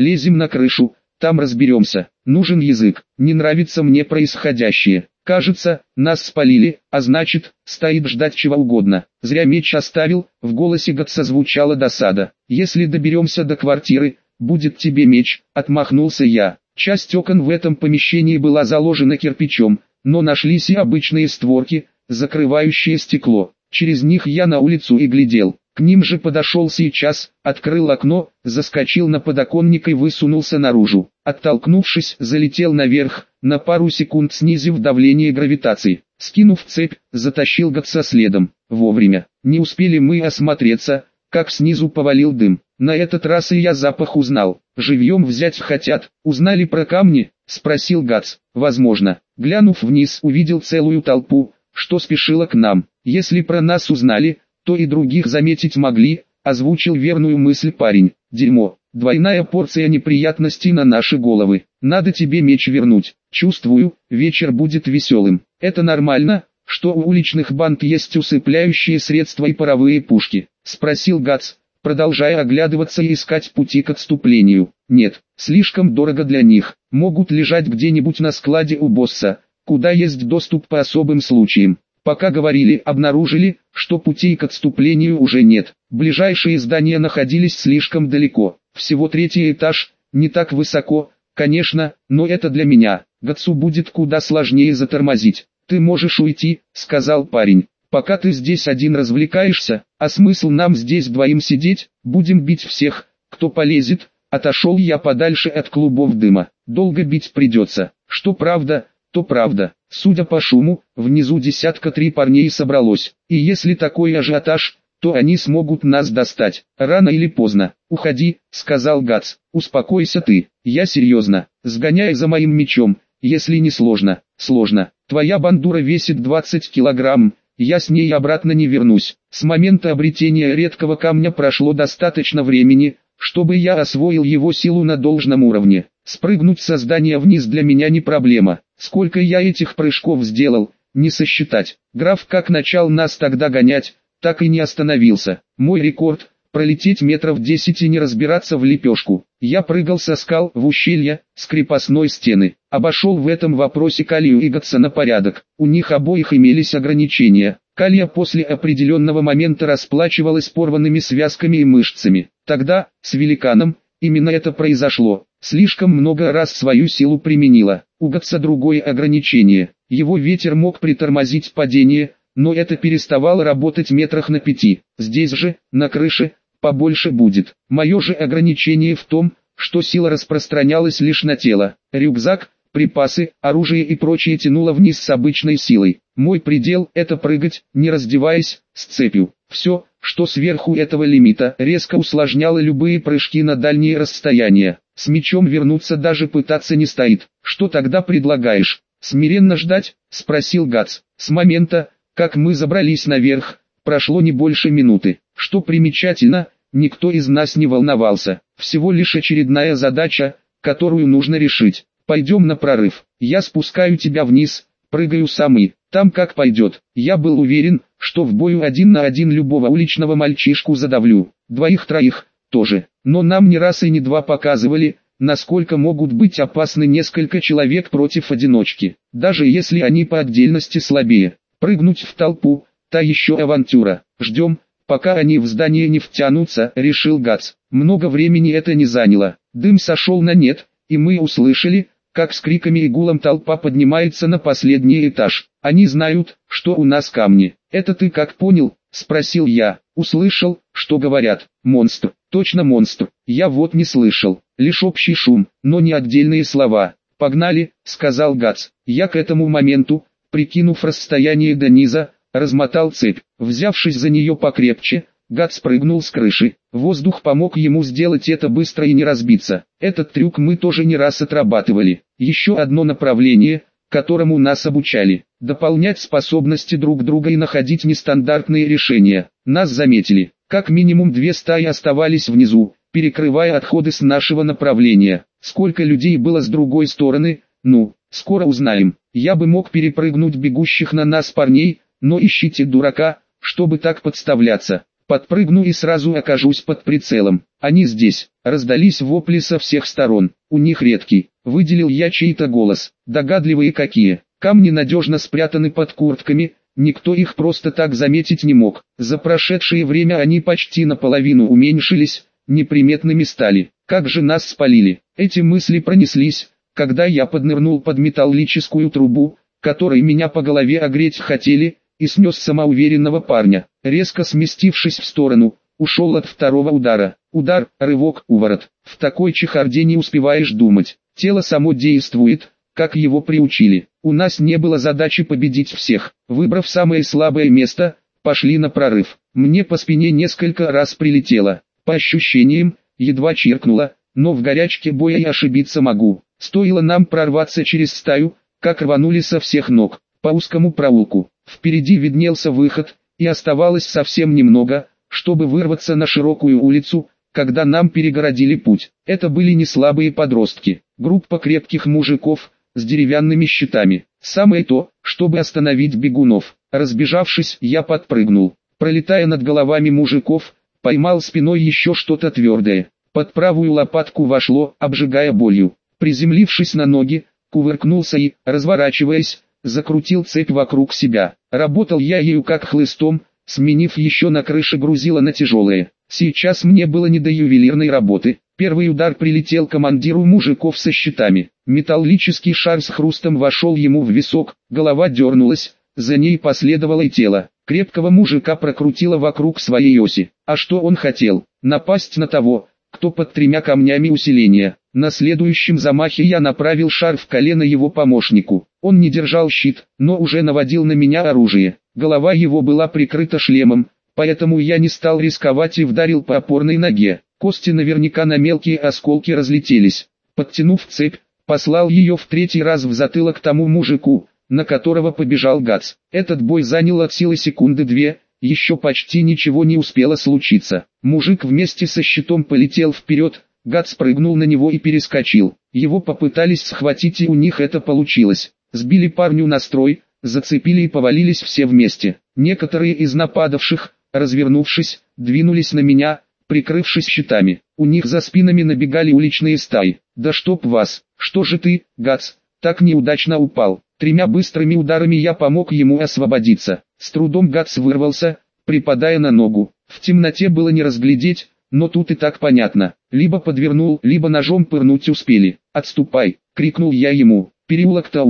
Лезем на крышу, там разберемся. Нужен язык. Не нравится мне происходящее. Кажется, нас спалили, а значит, стоит ждать чего угодно. Зря меч оставил, в голосе Гатса звучала досада. Если доберемся до квартиры, будет тебе меч, отмахнулся я. Часть окон в этом помещении была заложена кирпичом, но нашлись и обычные створки, закрывающие стекло. Через них я на улицу и глядел. Ним же подошел сейчас, открыл окно, заскочил на подоконник и высунулся наружу. Оттолкнувшись, залетел наверх, на пару секунд снизив давление гравитации. Скинув цепь, затащил Гатса следом. Вовремя. Не успели мы осмотреться, как снизу повалил дым. На этот раз и я запах узнал. Живьем взять хотят. Узнали про камни? Спросил Гац. Возможно. Глянув вниз, увидел целую толпу, что спешила к нам. Если про нас узнали, то и других заметить могли, озвучил верную мысль парень. Дерьмо, двойная порция неприятностей на наши головы. Надо тебе меч вернуть. Чувствую, вечер будет веселым. Это нормально, что у уличных банд есть усыпляющие средства и паровые пушки? Спросил Гац, продолжая оглядываться и искать пути к отступлению. Нет, слишком дорого для них. Могут лежать где-нибудь на складе у босса, куда есть доступ по особым случаям. Пока говорили, обнаружили, что путей к отступлению уже нет. Ближайшие здания находились слишком далеко. Всего третий этаж, не так высоко, конечно, но это для меня. Гацу будет куда сложнее затормозить. «Ты можешь уйти», — сказал парень. «Пока ты здесь один развлекаешься, а смысл нам здесь двоим сидеть, будем бить всех, кто полезет». Отошел я подальше от клубов дыма. Долго бить придется. Что правда, то правда. Судя по шуму, внизу десятка три парней собралось, и если такой ажиотаж, то они смогут нас достать, рано или поздно. «Уходи», — сказал Гац, — «успокойся ты, я серьезно, сгоняй за моим мечом, если не сложно, сложно, твоя бандура весит 20 килограмм, я с ней обратно не вернусь. С момента обретения редкого камня прошло достаточно времени, чтобы я освоил его силу на должном уровне. Спрыгнуть со здания вниз для меня не проблема. Сколько я этих прыжков сделал, не сосчитать. Граф как начал нас тогда гонять, так и не остановился. Мой рекорд – пролететь метров 10 и не разбираться в лепешку. Я прыгал со скал в ущелье, с крепостной стены. Обошел в этом вопросе Калию и Гатса на порядок. У них обоих имелись ограничения. Калия после определенного момента расплачивалась порванными связками и мышцами. Тогда, с великаном, именно это произошло. Слишком много раз свою силу применила. У Гатса другое ограничение. Его ветер мог притормозить падение, но это переставало работать метрах на пяти. Здесь же, на крыше, побольше будет. Мое же ограничение в том, что сила распространялась лишь на тело. Рюкзак, припасы, оружие и прочее тянуло вниз с обычной силой. Мой предел – это прыгать, не раздеваясь, с цепью. Все, что сверху этого лимита, резко усложняло любые прыжки на дальние расстояния. С мечом вернуться даже пытаться не стоит. Что тогда предлагаешь? Смиренно ждать? Спросил Гац. С момента, как мы забрались наверх, прошло не больше минуты. Что примечательно, никто из нас не волновался. Всего лишь очередная задача, которую нужно решить. Пойдем на прорыв. Я спускаю тебя вниз, прыгаю сам и, там как пойдет. Я был уверен, что в бою один на один любого уличного мальчишку задавлю. Двоих-троих, тоже. Но нам не раз и не два показывали, насколько могут быть опасны несколько человек против одиночки, даже если они по отдельности слабее. Прыгнуть в толпу, та еще авантюра. Ждем, пока они в здание не втянутся, решил Гац. Много времени это не заняло. Дым сошел на нет, и мы услышали, как с криками и гулом толпа поднимается на последний этаж. Они знают, что у нас камни. Это ты как понял? Спросил я. Услышал, что говорят. Монстр. Точно монстр. Я вот не слышал. Лишь общий шум, но не отдельные слова. «Погнали», — сказал Гац. Я к этому моменту, прикинув расстояние до низа, размотал цепь. Взявшись за нее покрепче, Гад спрыгнул с крыши. Воздух помог ему сделать это быстро и не разбиться. Этот трюк мы тоже не раз отрабатывали. Еще одно направление, которому нас обучали. Дополнять способности друг друга и находить нестандартные решения. Нас заметили. Как минимум две стаи оставались внизу, перекрывая отходы с нашего направления. Сколько людей было с другой стороны, ну, скоро узнаем. Я бы мог перепрыгнуть бегущих на нас парней, но ищите дурака, чтобы так подставляться. Подпрыгну и сразу окажусь под прицелом. Они здесь. Раздались вопли со всех сторон. У них редкий. Выделил я чей-то голос. Догадливые какие. Камни надежно спрятаны под куртками, никто их просто так заметить не мог. За прошедшее время они почти наполовину уменьшились, неприметными стали. Как же нас спалили. Эти мысли пронеслись, когда я поднырнул под металлическую трубу, которой меня по голове огреть хотели, и снес самоуверенного парня. Резко сместившись в сторону, ушел от второго удара. Удар, рывок, уворот. В такой чехарде не успеваешь думать. Тело само действует, как его приучили. У нас не было задачи победить всех. Выбрав самое слабое место, пошли на прорыв. Мне по спине несколько раз прилетело. По ощущениям, едва чиркнуло, но в горячке боя и ошибиться могу. Стоило нам прорваться через стаю, как рванули со всех ног, по узкому проулку. Впереди виднелся выход, и оставалось совсем немного, чтобы вырваться на широкую улицу, когда нам перегородили путь. Это были не слабые подростки, группа крепких мужиков, с деревянными щитами. Самое то, чтобы остановить бегунов. Разбежавшись, я подпрыгнул. Пролетая над головами мужиков, поймал спиной еще что-то твердое. Под правую лопатку вошло, обжигая болью. Приземлившись на ноги, кувыркнулся и, разворачиваясь, закрутил цепь вокруг себя. Работал я ею как хлыстом, сменив еще на крыше грузила на тяжелые. Сейчас мне было не до ювелирной работы. Первый удар прилетел командиру мужиков со щитами. Металлический шар с хрустом вошел ему в висок, голова дернулась, за ней последовало и тело. Крепкого мужика прокрутило вокруг своей оси. А что он хотел? Напасть на того, кто под тремя камнями усиления. На следующем замахе я направил шар в колено его помощнику. Он не держал щит, но уже наводил на меня оружие. Голова его была прикрыта шлемом, поэтому я не стал рисковать и вдарил по опорной ноге. Кости наверняка на мелкие осколки разлетелись. Подтянув цепь, послал ее в третий раз в затылок тому мужику, на которого побежал Гац. Этот бой занял от силы секунды две, еще почти ничего не успело случиться. Мужик вместе со щитом полетел вперед, Гац прыгнул на него и перескочил. Его попытались схватить и у них это получилось. Сбили парню настрой, зацепили и повалились все вместе. Некоторые из нападавших, развернувшись, двинулись на меня, прикрывшись щитами. У них за спинами набегали уличные стаи. «Да чтоб вас! Что же ты, Гац, так неудачно упал?» Тремя быстрыми ударами я помог ему освободиться. С трудом Гац вырвался, припадая на ногу. В темноте было не разглядеть, но тут и так понятно. Либо подвернул, либо ножом пырнуть успели. «Отступай!» — крикнул я ему. Переулок-то.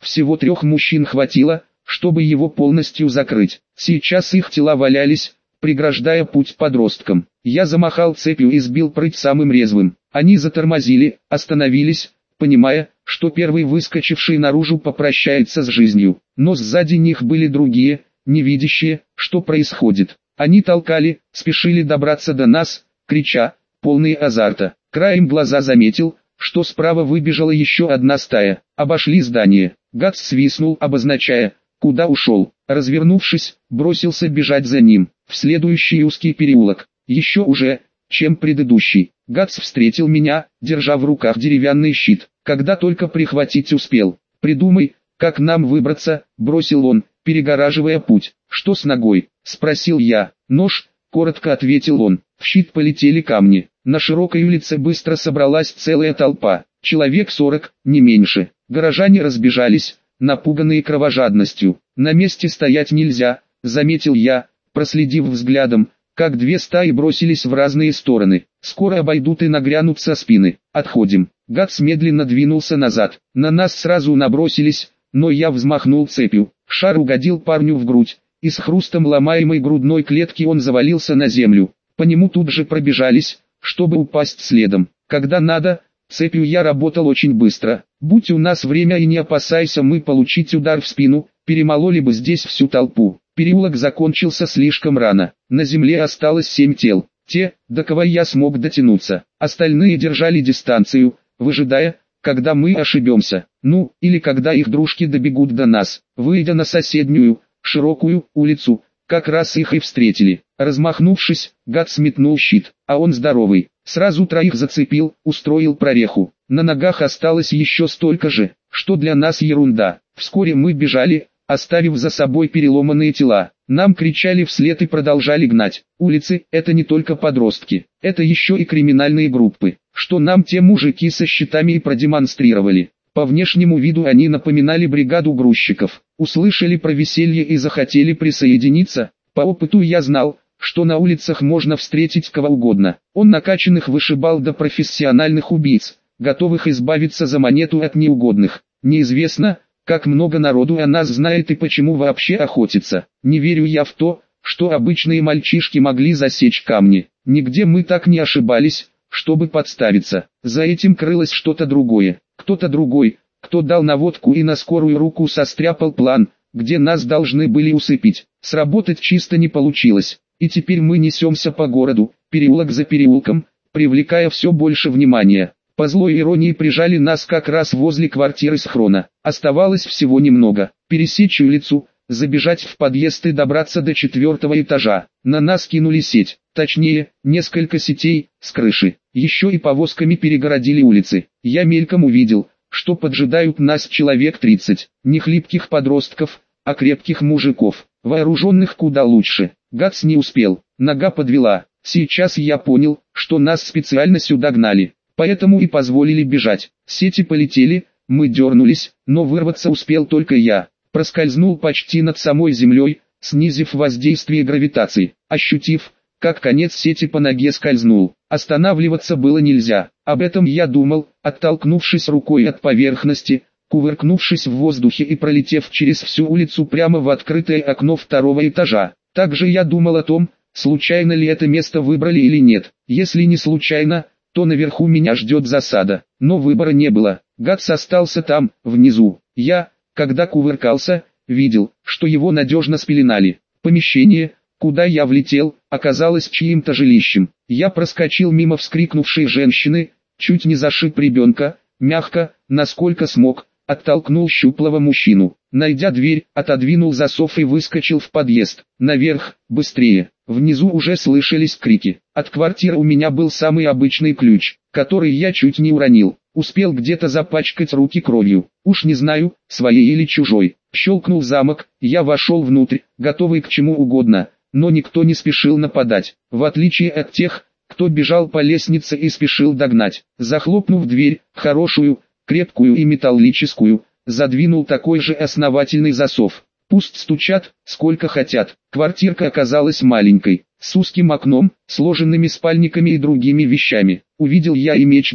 Всего трех мужчин хватило, чтобы его полностью закрыть. Сейчас их тела валялись, преграждая путь подросткам. Я замахал цепью и сбил прыть самым резвым. Они затормозили, остановились, понимая, что первый выскочивший наружу попрощается с жизнью. Но сзади них были другие, не видящие, что происходит. Они толкали, спешили добраться до нас, крича, полные азарта. Краем глаза заметил, что справа выбежала еще одна стая. Обошли здание. Гад свистнул, обозначая, куда ушел. Развернувшись, бросился бежать за ним, в следующий узкий переулок, еще уже, чем предыдущий. Гац встретил меня, держа в руках деревянный щит, когда только прихватить успел. «Придумай, как нам выбраться», — бросил он, перегораживая путь. «Что с ногой?» — спросил я. «Нож», — коротко ответил он. В щит полетели камни. На широкой улице быстро собралась целая толпа. Человек сорок, не меньше. Горожане разбежались, напуганные кровожадностью. На месте стоять нельзя, заметил я, проследив взглядом, как две стаи бросились в разные стороны. Скоро обойдут и нагрянут со спины. Отходим. Гац медленно двинулся назад. На нас сразу набросились, но я взмахнул цепью. Шар угодил парню в грудь, и с хрустом ломаемой грудной клетки он завалился на землю. По нему тут же пробежались, чтобы упасть следом. Когда надо, цепью я работал очень быстро. Будь у нас время и не опасайся мы получить удар в спину, перемололи бы здесь всю толпу. Переулок закончился слишком рано. На земле осталось семь тел. Те, до кого я смог дотянуться. Остальные держали дистанцию, выжидая, когда мы ошибемся. Ну, или когда их дружки добегут до нас. Выйдя на соседнюю, широкую улицу, как раз их и встретили. Размахнувшись, гад сметнул щит, а он здоровый. Сразу троих зацепил, устроил прореху. На ногах осталось еще столько же, что для нас ерунда. Вскоре мы бежали, оставив за собой переломанные тела. Нам кричали вслед и продолжали гнать. Улицы – это не только подростки, это еще и криминальные группы, что нам те мужики со щитами и продемонстрировали. По внешнему виду они напоминали бригаду грузчиков, услышали про веселье и захотели присоединиться. По опыту я знал, что на улицах можно встретить кого угодно. Он накачанных вышибал до профессиональных убийц, готовых избавиться за монету от неугодных. Неизвестно, как много народу о нас знает и почему вообще охотится. Не верю я в то, что обычные мальчишки могли засечь камни. Нигде мы так не ошибались, чтобы подставиться. За этим крылось что-то другое. Кто-то другой, кто дал наводку и на скорую руку состряпал план, где нас должны были усыпить. Сработать чисто не получилось. И теперь мы несемся по городу, переулок за переулком, привлекая все больше внимания. По злой иронии прижали нас как раз возле квартиры схрона. Оставалось всего немного. Пересечь улицу, забежать в подъезд и добраться до четвертого этажа. На нас кинули сеть, точнее, несколько сетей, с крыши. Еще и повозками перегородили улицы. Я мельком увидел, что поджидают нас человек 30, не хлипких подростков, а крепких мужиков, вооруженных куда лучше. Гац не успел, нога подвела. Сейчас я понял, что нас специально сюда гнали, поэтому и позволили бежать. Сети полетели, мы дернулись, но вырваться успел только я. Проскользнул почти над самой землей, снизив воздействие гравитации, ощутив, как конец сети по ноге скользнул. Останавливаться было нельзя, об этом я думал, оттолкнувшись рукой от поверхности, кувыркнувшись в воздухе и пролетев через всю улицу прямо в открытое окно второго этажа. Также я думал о том, случайно ли это место выбрали или нет. Если не случайно, то наверху меня ждет засада. Но выбора не было. Гатс остался там, внизу. Я, когда кувыркался, видел, что его надежно спеленали. Помещение, куда я влетел, оказалось чьим-то жилищем. Я проскочил мимо вскрикнувшей женщины, чуть не зашиб ребенка, мягко, насколько смог, оттолкнул щуплого мужчину. Найдя дверь, отодвинул засов и выскочил в подъезд. Наверх, быстрее. Внизу уже слышались крики. От квартиры у меня был самый обычный ключ, который я чуть не уронил. Успел где-то запачкать руки кровью. Уж не знаю, своей или чужой. Щелкнул замок, я вошел внутрь, готовый к чему угодно, но никто не спешил нападать. В отличие от тех, кто бежал по лестнице и спешил догнать. Захлопнув дверь, хорошую, крепкую и металлическую, задвинул такой же основательный засов. Пусть стучат, сколько хотят. Квартирка оказалась маленькой, с узким окном, сложенными спальниками и другими вещами. Увидел я и меч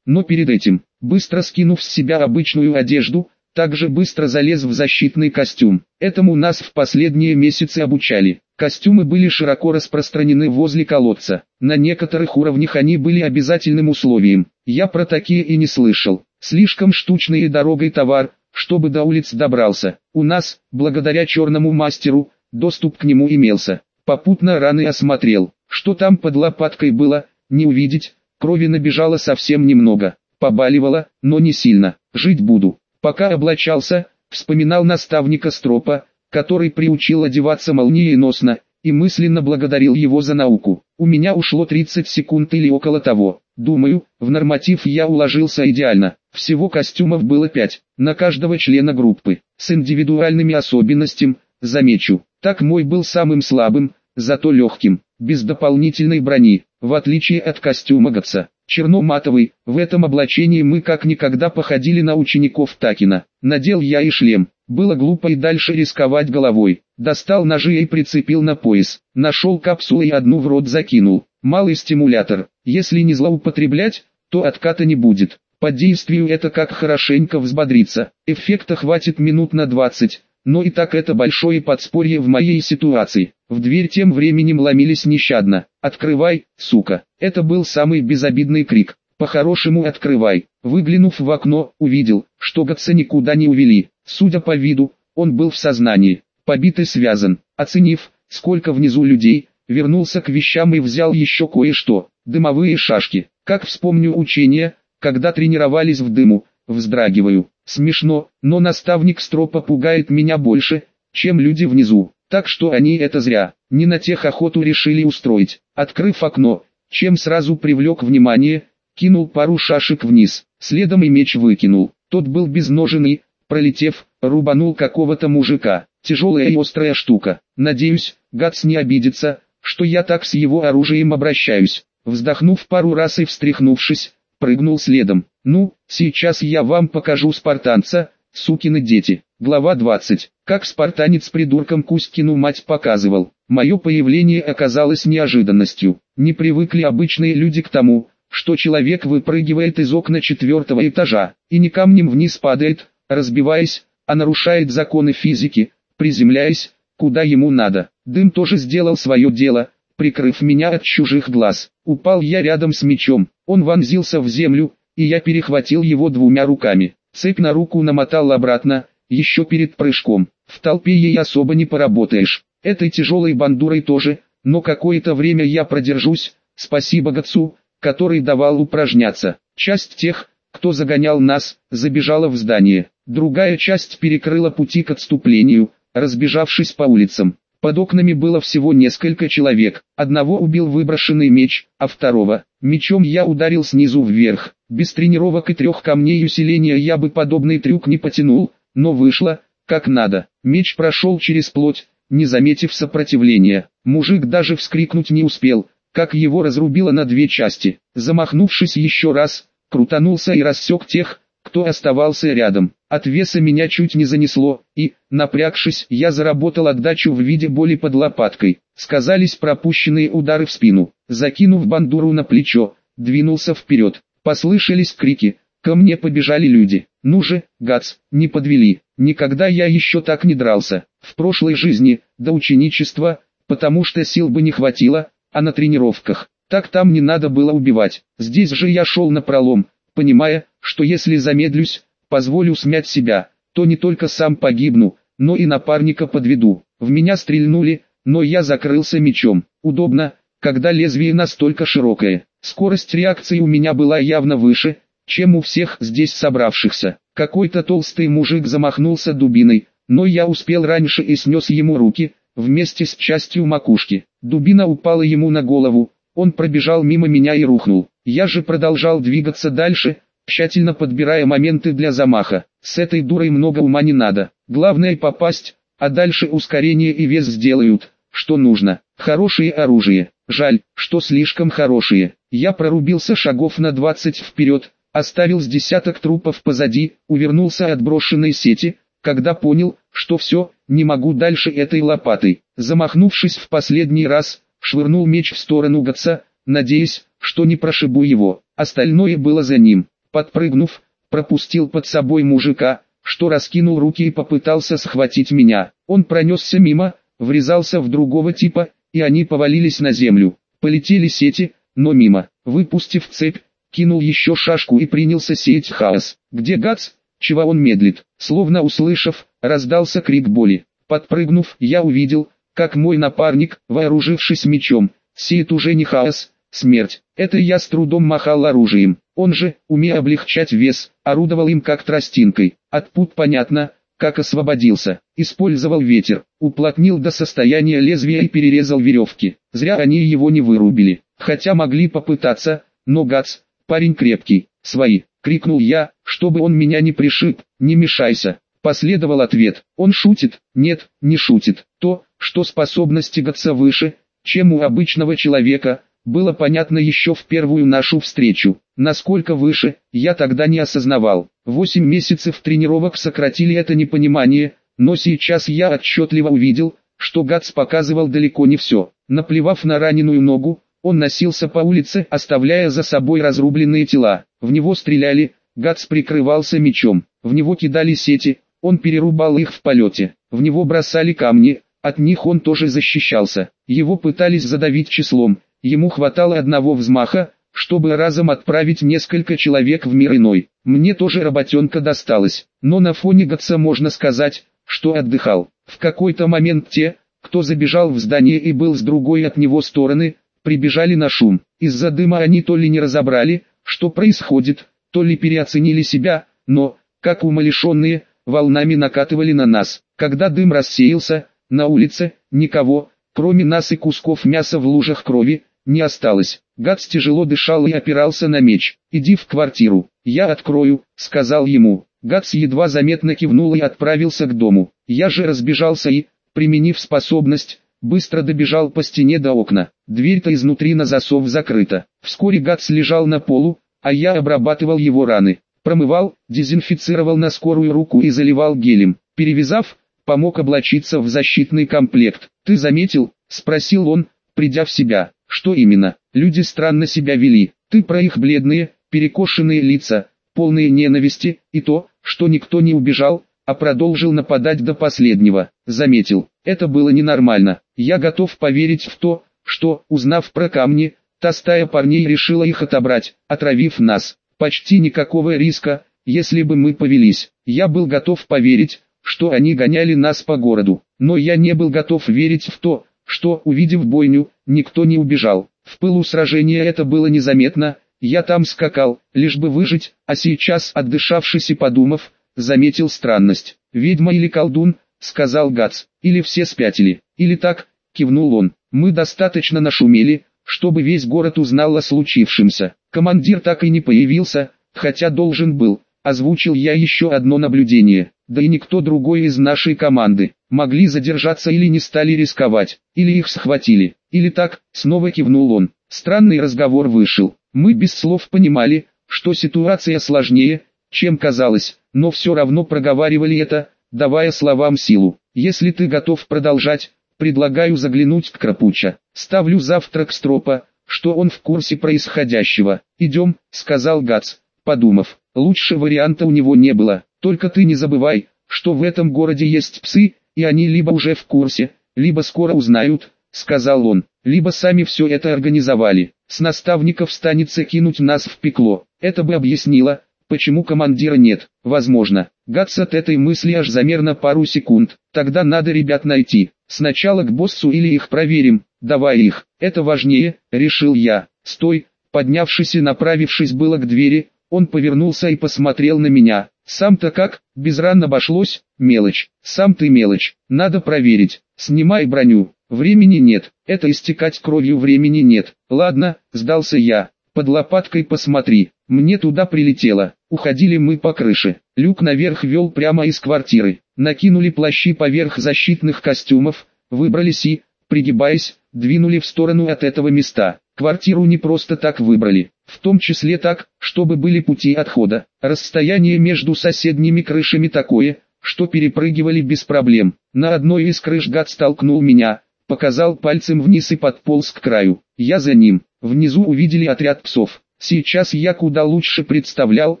но перед этим, быстро скинув с себя обычную одежду, также быстро залез в защитный костюм. Этому нас в последние месяцы обучали. Костюмы были широко распространены возле колодца. На некоторых уровнях они были обязательным условием. Я про такие и не слышал. Слишком штучный и дорогой товар, чтобы до улиц добрался. У нас, благодаря черному мастеру, доступ к нему имелся. Попутно раны осмотрел. Что там под лопаткой было, не увидеть. Крови набежало совсем немного. Побаливало, но не сильно. Жить буду. Пока облачался, вспоминал наставника Стропа, который приучил одеваться молниеносно, и мысленно благодарил его за науку. У меня ушло 30 секунд или около того. Думаю, в норматив я уложился идеально. Всего костюмов было 5, на каждого члена группы, с индивидуальными особенностями, замечу. Так мой был самым слабым, зато легким, без дополнительной брони, в отличие от костюма Гатса. Черно-матовый, в этом облачении мы как никогда походили на учеников Такина. Надел я и шлем, было глупо и дальше рисковать головой. Достал ножи и прицепил на пояс. Нашел капсулу и одну в рот закинул. Малый стимулятор. Если не злоупотреблять, то отката не будет. По действию это как хорошенько взбодриться. Эффекта хватит минут на 20, но и так это большое подспорье в моей ситуации. В дверь тем временем ломились нещадно. «Открывай, сука!» Это был самый безобидный крик. «По-хорошему открывай!» Выглянув в окно, увидел, что Гатса никуда не увели. Судя по виду, он был в сознании, побит и связан. Оценив, сколько внизу людей, вернулся к вещам и взял еще кое-что. Дымовые шашки. Как вспомню учения, когда тренировались в дыму, вздрагиваю. Смешно, но наставник Стропа пугает меня больше, чем люди внизу. Так что они это зря, не на тех охоту решили устроить. Открыв окно, чем сразу привлек внимание, кинул пару шашек вниз, следом и меч выкинул. Тот был безноженный, пролетев, рубанул какого-то мужика. Тяжелая и острая штука. Надеюсь, Гац не обидится, что я так с его оружием обращаюсь. Вздохнув пару раз и встряхнувшись, прыгнул следом. Ну, сейчас я вам покажу спартанца, сукины дети. Глава 20. Как спартанец придурком Кузькину мать показывал. Мое появление оказалось неожиданностью. Не привыкли обычные люди к тому, что человек выпрыгивает из окна четвертого этажа, и не камнем вниз падает, разбиваясь, а нарушает законы физики, приземляясь, куда ему надо. Дым тоже сделал свое дело, прикрыв меня от чужих глаз. Упал я рядом с мечом, он вонзился в землю, и я перехватил его двумя руками. Цепь на руку намотал обратно, еще перед прыжком. В толпе ей особо не поработаешь. Этой тяжелой бандурой тоже, но какое-то время я продержусь, спасибо Гацу, который давал упражняться. Часть тех, кто загонял нас, забежала в здание. Другая часть перекрыла пути к отступлению, разбежавшись по улицам. Под окнами было всего несколько человек. Одного убил выброшенный меч, а второго, мечом я ударил снизу вверх. Без тренировок и трех камней усиления я бы подобный трюк не потянул, но вышло, как надо. Меч прошел через плоть, не заметив сопротивления. Мужик даже вскрикнуть не успел, как его разрубило на две части. Замахнувшись еще раз, крутанулся и рассек тех, кто оставался рядом. От веса меня чуть не занесло, и, напрягшись, я заработал отдачу в виде боли под лопаткой. Сказались пропущенные удары в спину. Закинув бандуру на плечо, двинулся вперед. Послышались крики, ко мне побежали люди. Ну же, Гац, не подвели. Никогда я еще так не дрался. В прошлой жизни, до ученичества, потому что сил бы не хватило, а на тренировках. Так там не надо было убивать. Здесь же я шел на пролом, понимая, что если замедлюсь, позволю смять себя, то не только сам погибну, но и напарника подведу. В меня стрельнули, но я закрылся мечом. Удобно, когда лезвие настолько широкое. Скорость реакции у меня была явно выше, чем у всех здесь собравшихся. Какой-то толстый мужик замахнулся дубиной, но я успел раньше и снес ему руки, вместе с частью макушки. Дубина упала ему на голову, он пробежал мимо меня и рухнул. Я же продолжал двигаться дальше, тщательно подбирая моменты для замаха. С этой дурой много ума не надо. Главное попасть, а дальше ускорение и вес сделают, что нужно. Хорошее оружие. Жаль, что слишком хорошие. Я прорубился шагов на 20 вперед, оставил с десяток трупов позади, увернулся от брошенной сети, когда понял, что все, не могу дальше этой лопатой. Замахнувшись в последний раз, швырнул меч в сторону Гатса, надеясь, что не прошибу его. Остальное было за ним. Подпрыгнув, пропустил под собой мужика, что раскинул руки и попытался схватить меня. Он пронесся мимо, врезался в другого типа, и они повалились на землю. Полетели сети, но мимо. Выпустив цепь, кинул еще шашку и принялся сеять хаос. Где Гац? Чего он медлит? Словно услышав, раздался крик боли. Подпрыгнув, я увидел, как мой напарник, вооружившись мечом, сеет уже не хаос, смерть. Это я с трудом махал оружием. Он же, умея облегчать вес, орудовал им как тростинкой. От пут понятно, как освободился. Использовал ветер, уплотнил до состояния лезвия и перерезал веревки. Зря они его не вырубили. Хотя могли попытаться, но Гац, парень крепкий, свои. Крикнул я, чтобы он меня не пришиб, не мешайся. Последовал ответ, он шутит, нет, не шутит. То, что способность тягаться выше, чем у обычного человека, было понятно еще в первую нашу встречу. Насколько выше, я тогда не осознавал. Восемь месяцев тренировок сократили это непонимание, но сейчас я отчетливо увидел, что Гац показывал далеко не все. Наплевав на раненую ногу, он носился по улице, оставляя за собой разрубленные тела. В него стреляли, Гац прикрывался мечом. В него кидали сети, он перерубал их в полете. В него бросали камни, от них он тоже защищался. Его пытались задавить числом, ему хватало одного взмаха, чтобы разом отправить несколько человек в мир иной. Мне тоже работенка досталась, но на фоне Гатса можно сказать, что отдыхал. В какой-то момент те, кто забежал в здание и был с другой от него стороны, прибежали на шум. Из-за дыма они то ли не разобрали, что происходит, то ли переоценили себя, но, как умалишенные, волнами накатывали на нас. Когда дым рассеялся, на улице, никого, кроме нас и кусков мяса в лужах крови, не осталось. Гац тяжело дышал и опирался на меч. «Иди в квартиру, я открою», — сказал ему. Гац едва заметно кивнул и отправился к дому. Я же разбежался и, применив способность, быстро добежал по стене до окна. Дверь-то изнутри на засов закрыта. Вскоре Гац лежал на полу, а я обрабатывал его раны. Промывал, дезинфицировал на скорую руку и заливал гелем. Перевязав, помог облачиться в защитный комплект. «Ты заметил?» – спросил он, придя в себя. «Что именно? Люди странно себя вели. Ты про их бледные, перекошенные лица, полные ненависти, и то, что никто не убежал, а продолжил нападать до последнего. Заметил, это было ненормально. Я готов поверить в то, что, узнав про камни, та стая парней решила их отобрать, отравив нас. Почти никакого риска, если бы мы повелись. Я был готов поверить, что они гоняли нас по городу, но я не был готов верить в то, что, увидев бойню, никто не убежал. В пылу сражения это было незаметно, я там скакал, лишь бы выжить, а сейчас, отдышавшись и подумав, заметил странность. «Ведьма или колдун?» — сказал Гац. «Или все спятили, или так?» — кивнул он. «Мы достаточно нашумели, чтобы весь город узнал о случившемся. Командир так и не появился, хотя должен был. Озвучил я еще одно наблюдение. Да и никто другой из нашей команды. Могли задержаться или не стали рисковать, или их схватили, или так, снова кивнул он. Странный разговор вышел. Мы без слов понимали, что ситуация сложнее, чем казалось, но все равно проговаривали это, давая словам силу. Если ты готов продолжать, предлагаю заглянуть к Крапуча. Ставлю завтрак стропа, что он в курсе происходящего. «Идем», — сказал Гац, подумав. Лучше варианта у него не было. Только ты не забывай, что в этом городе есть псы, и они либо уже в курсе, либо скоро узнают, сказал он, либо сами все это организовали. С наставников станется кинуть нас в пекло. Это бы объяснило, почему командира нет. Возможно, Гатс от этой мысли аж замер на пару секунд. Тогда надо ребят найти. Сначала к боссу или их проверим. Давай их. Это важнее, решил я. Стой, поднявшись и направившись было к двери, он повернулся и посмотрел на меня. Сам-то как, без ран обошлось, мелочь. Сам ты мелочь, надо проверить. Снимай броню. Времени нет, это истекать кровью времени нет. Ладно, сдался я. Под лопаткой посмотри, мне туда прилетело. Уходили мы по крыше. Люк наверх вел прямо из квартиры. Накинули плащи поверх защитных костюмов, выбрались и, пригибаясь, двинули в сторону от этого места. Квартиру не просто так выбрали, в том числе так, чтобы были пути отхода. Расстояние между соседними крышами такое, что перепрыгивали без проблем. На одной из крыш гад столкнул меня, показал пальцем вниз и подполз к краю. Я за ним. Внизу увидели отряд псов. Сейчас я куда лучше представлял,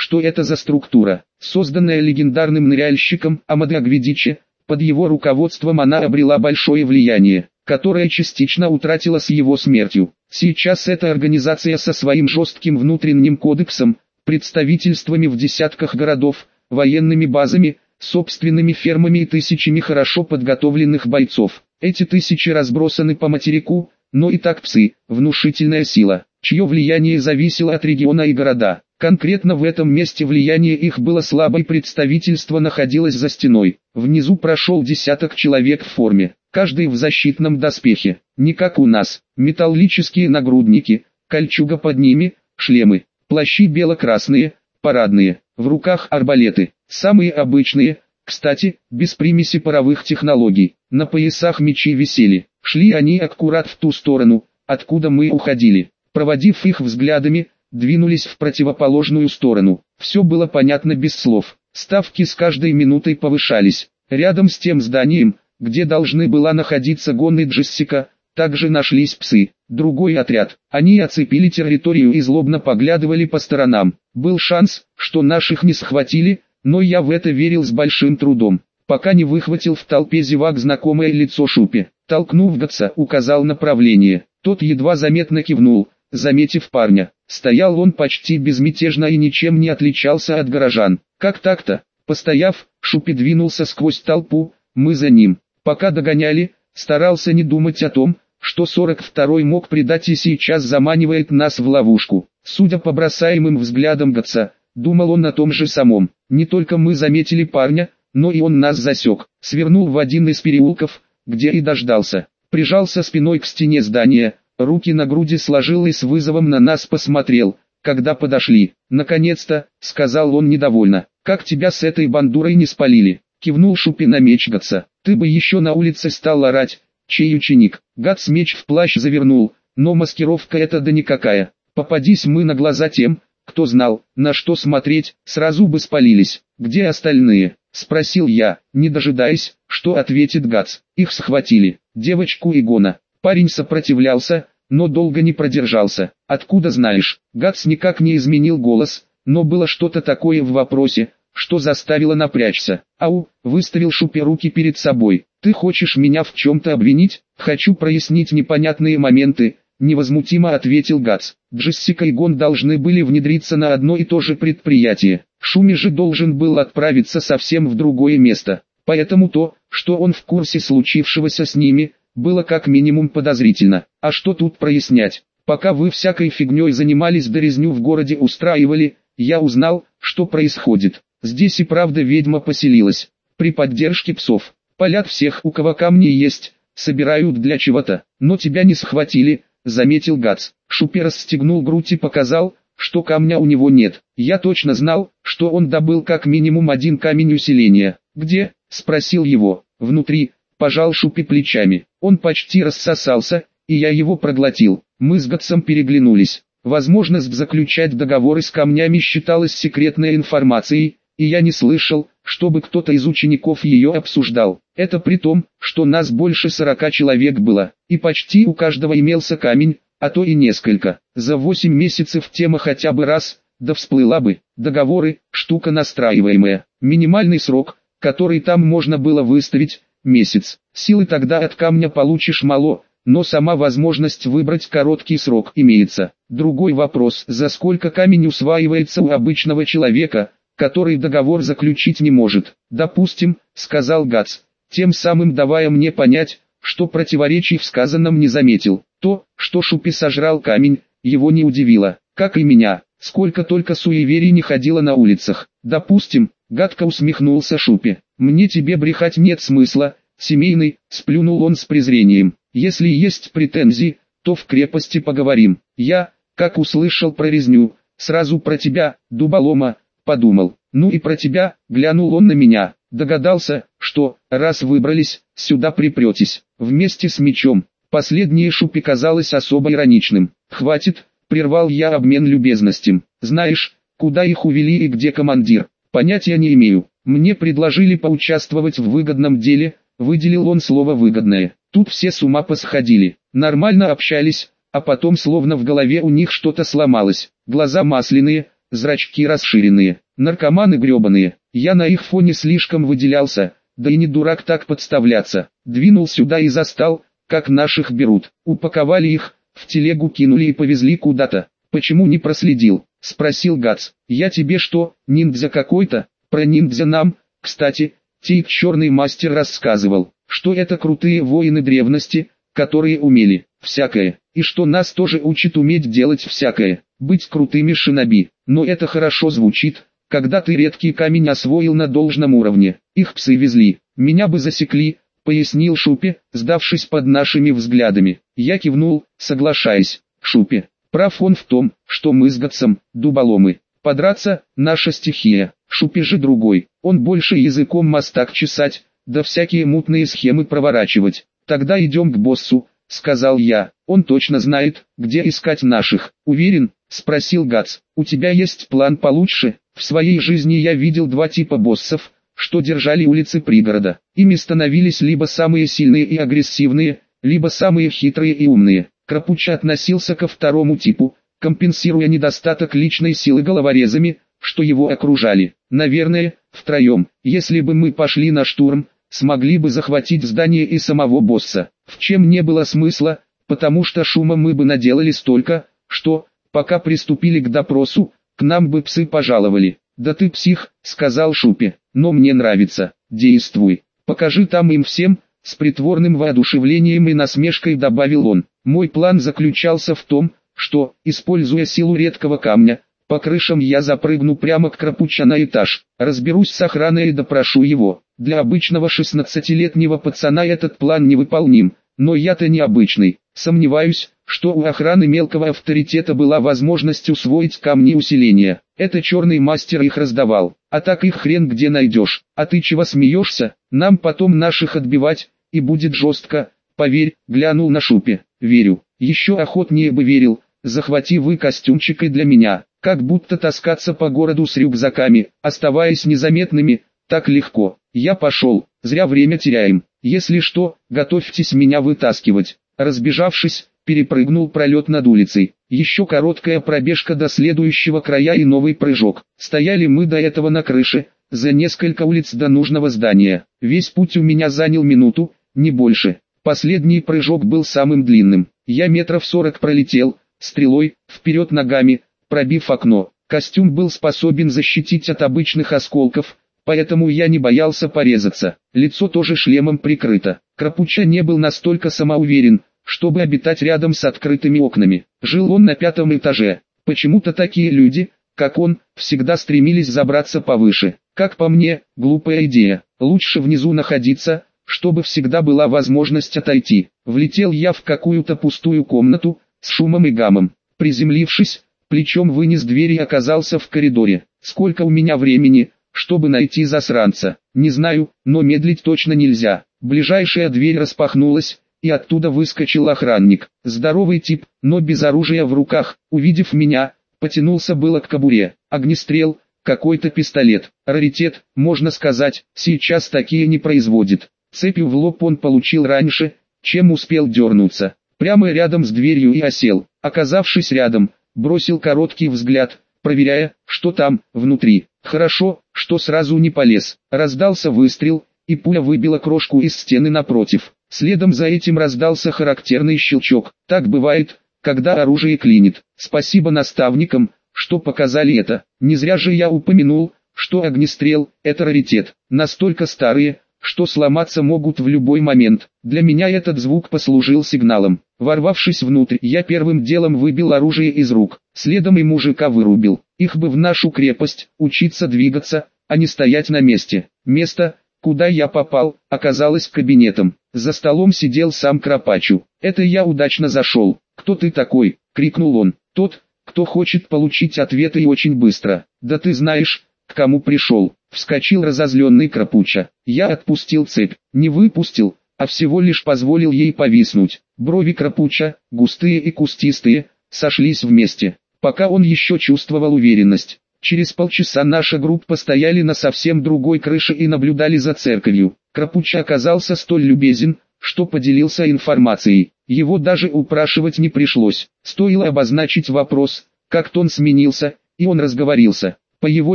что это за структура, созданная легендарным ныряльщиком Амадагвидиче. Под его руководством она обрела большое влияние, которое частично утратила с его смертью. Сейчас эта организация со своим жестким внутренним кодексом, представительствами в десятках городов, военными базами, собственными фермами и тысячами хорошо подготовленных бойцов. Эти тысячи разбросаны по материку, но и так псы, внушительная сила, чье влияние зависело от региона и города. Конкретно в этом месте влияние их было слабо и представительство находилось за стеной. Внизу прошел десяток человек в форме, каждый в защитном доспехе. Не как у нас, металлические нагрудники, кольчуга под ними, шлемы, плащи бело-красные, парадные, в руках арбалеты, самые обычные, кстати, без примеси паровых технологий. На поясах мечи висели. Шли они аккурат в ту сторону, откуда мы уходили. Проводив их взглядами, двинулись в противоположную сторону. Все было понятно без слов. Ставки с каждой минутой повышались. Рядом с тем зданием, где должны была находиться Гон и Джессика, также нашлись псы. Другой отряд. Они оцепили территорию и злобно поглядывали по сторонам. Был шанс, что наших не схватили, но я в это верил с большим трудом, пока не выхватил в толпе зевак знакомое лицо Шупи. Толкнув Гатса, указал направление. Тот едва заметно кивнул, заметив парня. Стоял он почти безмятежно и ничем не отличался от горожан. Как так-то? Постояв, Шупи двинулся сквозь толпу, мы за ним. Пока догоняли, старался не думать о том, что 42-й мог предать и сейчас заманивает нас в ловушку. Судя по бросаемым взглядам Гатса, думал он о том же самом. Не только мы заметили парня, но и он нас засек. Свернул в один из переулков, где и дождался. Прижался спиной к стене здания, руки на груди сложил и с вызовом на нас посмотрел, когда подошли. «Наконец-то», — сказал он недовольно, как тебя с этой бандурой не спалили. Кивнул Шупи на меч Гатса. Ты бы еще на улице стал орать, чей ученик. Гатс меч в плащ завернул, но маскировка это да никакая. Попадись мы на глаза тем, кто знал, на что смотреть, сразу бы спалились. Где остальные? Спросил я, не дожидаясь, что ответит Гац. Их схватили, девочку Игона. Парень сопротивлялся, но долго не продержался. Откуда знаешь? Гац никак не изменил голос, но было что-то такое в вопросе, что заставило напрячься. Ау, выставил Шупе руки перед собой. Ты хочешь меня в чем-то обвинить? Хочу прояснить непонятные моменты, невозмутимо ответил Гац. Джессика и Гон должны были внедриться на одно и то же предприятие. Шуми же должен был отправиться совсем в другое место. Поэтому то, что он в курсе случившегося с ними, было как минимум подозрительно. А что тут прояснять? Пока вы всякой фигней занимались да резню в городе устраивали, я узнал, что происходит. Здесь и правда ведьма поселилась. При поддержке псов. Полят всех, у кого камни есть, собирают для чего-то. Но тебя не схватили, заметил Гац. Шупер расстегнул грудь и показал, что камня у него нет. Я точно знал, что он добыл как минимум один камень усиления. «Где?» – спросил его. «Внутри», – пожал Шупи плечами. Он почти рассосался, и я его проглотил. Мы с Гатсом переглянулись. Возможность заключать договоры с камнями считалась секретной информацией, и я не слышал, чтобы кто-то из учеников ее обсуждал. Это при том, что нас больше сорока человек было, и почти у каждого имелся камень, а то и несколько. За 8 месяцев тема хотя бы раз, да всплыла бы. Договоры, штука настраиваемая. Минимальный срок, который там можно было выставить, месяц. Силы тогда от камня получишь мало, но сама возможность выбрать короткий срок имеется. Другой вопрос, за сколько камень усваивается у обычного человека, который договор заключить не может. Допустим, сказал Гац, тем самым давая мне понять, что противоречий в сказанном не заметил. То, что Шупи сожрал камень, его не удивило, как и меня. Сколько только суеверий не ходило на улицах. Допустим, гадко усмехнулся Шупи. Мне тебе брехать нет смысла, семейный, сплюнул он с презрением. Если есть претензии, то в крепости поговорим. Я, как услышал про резню, сразу про тебя, дуболома, подумал. Ну и про тебя, глянул он на меня. Догадался, что, раз выбрались, сюда припретесь, вместе с мечом. Последнее Шупи казалось особо ироничным. «Хватит», — прервал я обмен любезностям. «Знаешь, куда их увели и где командир?» «Понятия не имею. Мне предложили поучаствовать в выгодном деле», — выделил он слово «выгодное». Тут все с ума посходили. Нормально общались, а потом словно в голове у них что-то сломалось. Глаза масляные, зрачки расширенные, наркоманы гребаные. Я на их фоне слишком выделялся, да и не дурак так подставляться. Двинул сюда и застал, как наших берут. Упаковали их, в телегу кинули и повезли куда-то. Почему не проследил? Спросил Гац. Я тебе что, ниндзя какой-то? Про ниндзя нам, кстати, Тейк Черный Мастер рассказывал, что это крутые воины древности, которые умели всякое, и что нас тоже учат уметь делать всякое, быть крутыми шиноби. Но это хорошо звучит, когда ты редкий камень освоил на должном уровне. Их псы везли, меня бы засекли, пояснил Шупе, сдавшись под нашими взглядами. Я кивнул, соглашаясь. Шупе, прав он в том, что мы с Гатсом, дуболомы. Подраться – наша стихия, Шупе же другой. Он больше языком мастак чесать, да всякие мутные схемы проворачивать. Тогда идем к боссу, сказал я. Он точно знает, где искать наших. Уверен? Спросил Гац. У тебя есть план получше? В своей жизни я видел два типа боссов – что держали улицы пригорода. Ими становились либо самые сильные и агрессивные, либо самые хитрые и умные. Крапуча относился ко второму типу, компенсируя недостаток личной силы головорезами, что его окружали. Наверное, втроем, если бы мы пошли на штурм, смогли бы захватить здание и самого босса. В чем не было смысла, потому что шума мы бы наделали столько, что, пока приступили к допросу, к нам бы псы пожаловали. «Да ты псих», — сказал Шупе, — «но мне нравится, действуй, покажи там им всем», с притворным воодушевлением и насмешкой добавил он. Мой план заключался в том, что, используя силу редкого камня, по крышам я запрыгну прямо к Крапуча на этаж, разберусь с охраной и допрошу его. Для обычного 16-летнего пацана этот план невыполним, но я-то необычный. Сомневаюсь, что у охраны мелкого авторитета была возможность усвоить камни усиления. Это черный мастер их раздавал, а так их хрен где найдешь. А ты чего смеешься? Нам потом наших отбивать, и будет жестко. Поверь, глянул на шупе. Верю, еще охотнее бы верил, захвати вы костюмчик и для меня. Как будто таскаться по городу с рюкзаками, оставаясь незаметными, так легко. Я пошел, зря время теряем. Если что, готовьтесь меня вытаскивать. Разбежавшись, перепрыгнул пролет над улицей. Еще короткая пробежка до следующего края и новый прыжок. Стояли мы до этого на крыше, за несколько улиц до нужного здания. Весь путь у меня занял минуту, не больше. Последний прыжок был самым длинным. Я метров сорок пролетел, стрелой, вперед ногами, пробив окно. Костюм был способен защитить от обычных осколков, поэтому я не боялся порезаться. Лицо тоже шлемом прикрыто. Крапуча не был настолько самоуверен, чтобы обитать рядом с открытыми окнами. Жил он на пятом этаже. Почему-то такие люди, как он, всегда стремились забраться повыше. Как по мне, глупая идея. Лучше внизу находиться, чтобы всегда была возможность отойти. Влетел я в какую-то пустую комнату, с шумом и гамом. Приземлившись, плечом вынес дверь и оказался в коридоре. Сколько у меня времени, чтобы найти засранца, не знаю, но медлить точно нельзя. Ближайшая дверь распахнулась, и оттуда выскочил охранник. Здоровый тип, но без оружия в руках, увидев меня, потянулся было к кобуре. Огнестрел, какой-то пистолет, раритет, можно сказать, сейчас такие не производит. Цепью в лоб он получил раньше, чем успел дернуться. Прямо рядом с дверью и осел. Оказавшись рядом, бросил короткий взгляд, проверяя, что там, внутри. Хорошо, что сразу не полез. Раздался выстрел, и пуля выбила крошку из стены напротив. Следом за этим раздался характерный щелчок. Так бывает, когда оружие клинит. Спасибо наставникам, что показали это. Не зря же я упомянул, что огнестрел – это раритет. Настолько старые, что сломаться могут в любой момент. Для меня этот звук послужил сигналом. Ворвавшись внутрь, я первым делом выбил оружие из рук, следом и мужика вырубил. Их бы в нашу крепость, учиться двигаться, а не стоять на месте. Место, куда я попал, оказалось кабинетом. За столом сидел сам Кропачу. Это я удачно зашел. «Кто ты такой?» — крикнул он. «Тот, кто хочет получить ответы и очень быстро. Да ты знаешь, к кому пришел. Вскочил разозленный Крапуча. Я отпустил цепь, не выпустил, а всего лишь позволил ей повиснуть. Брови Крапуча, густые и кустистые, сошлись вместе. Пока он еще чувствовал уверенность. Через полчаса наша группа стояли на совсем другой крыше и наблюдали за церковью. Крапуча оказался столь любезен, что поделился информацией. Его даже упрашивать не пришлось. Стоило обозначить вопрос, как тон сменился, и он разговорился. По его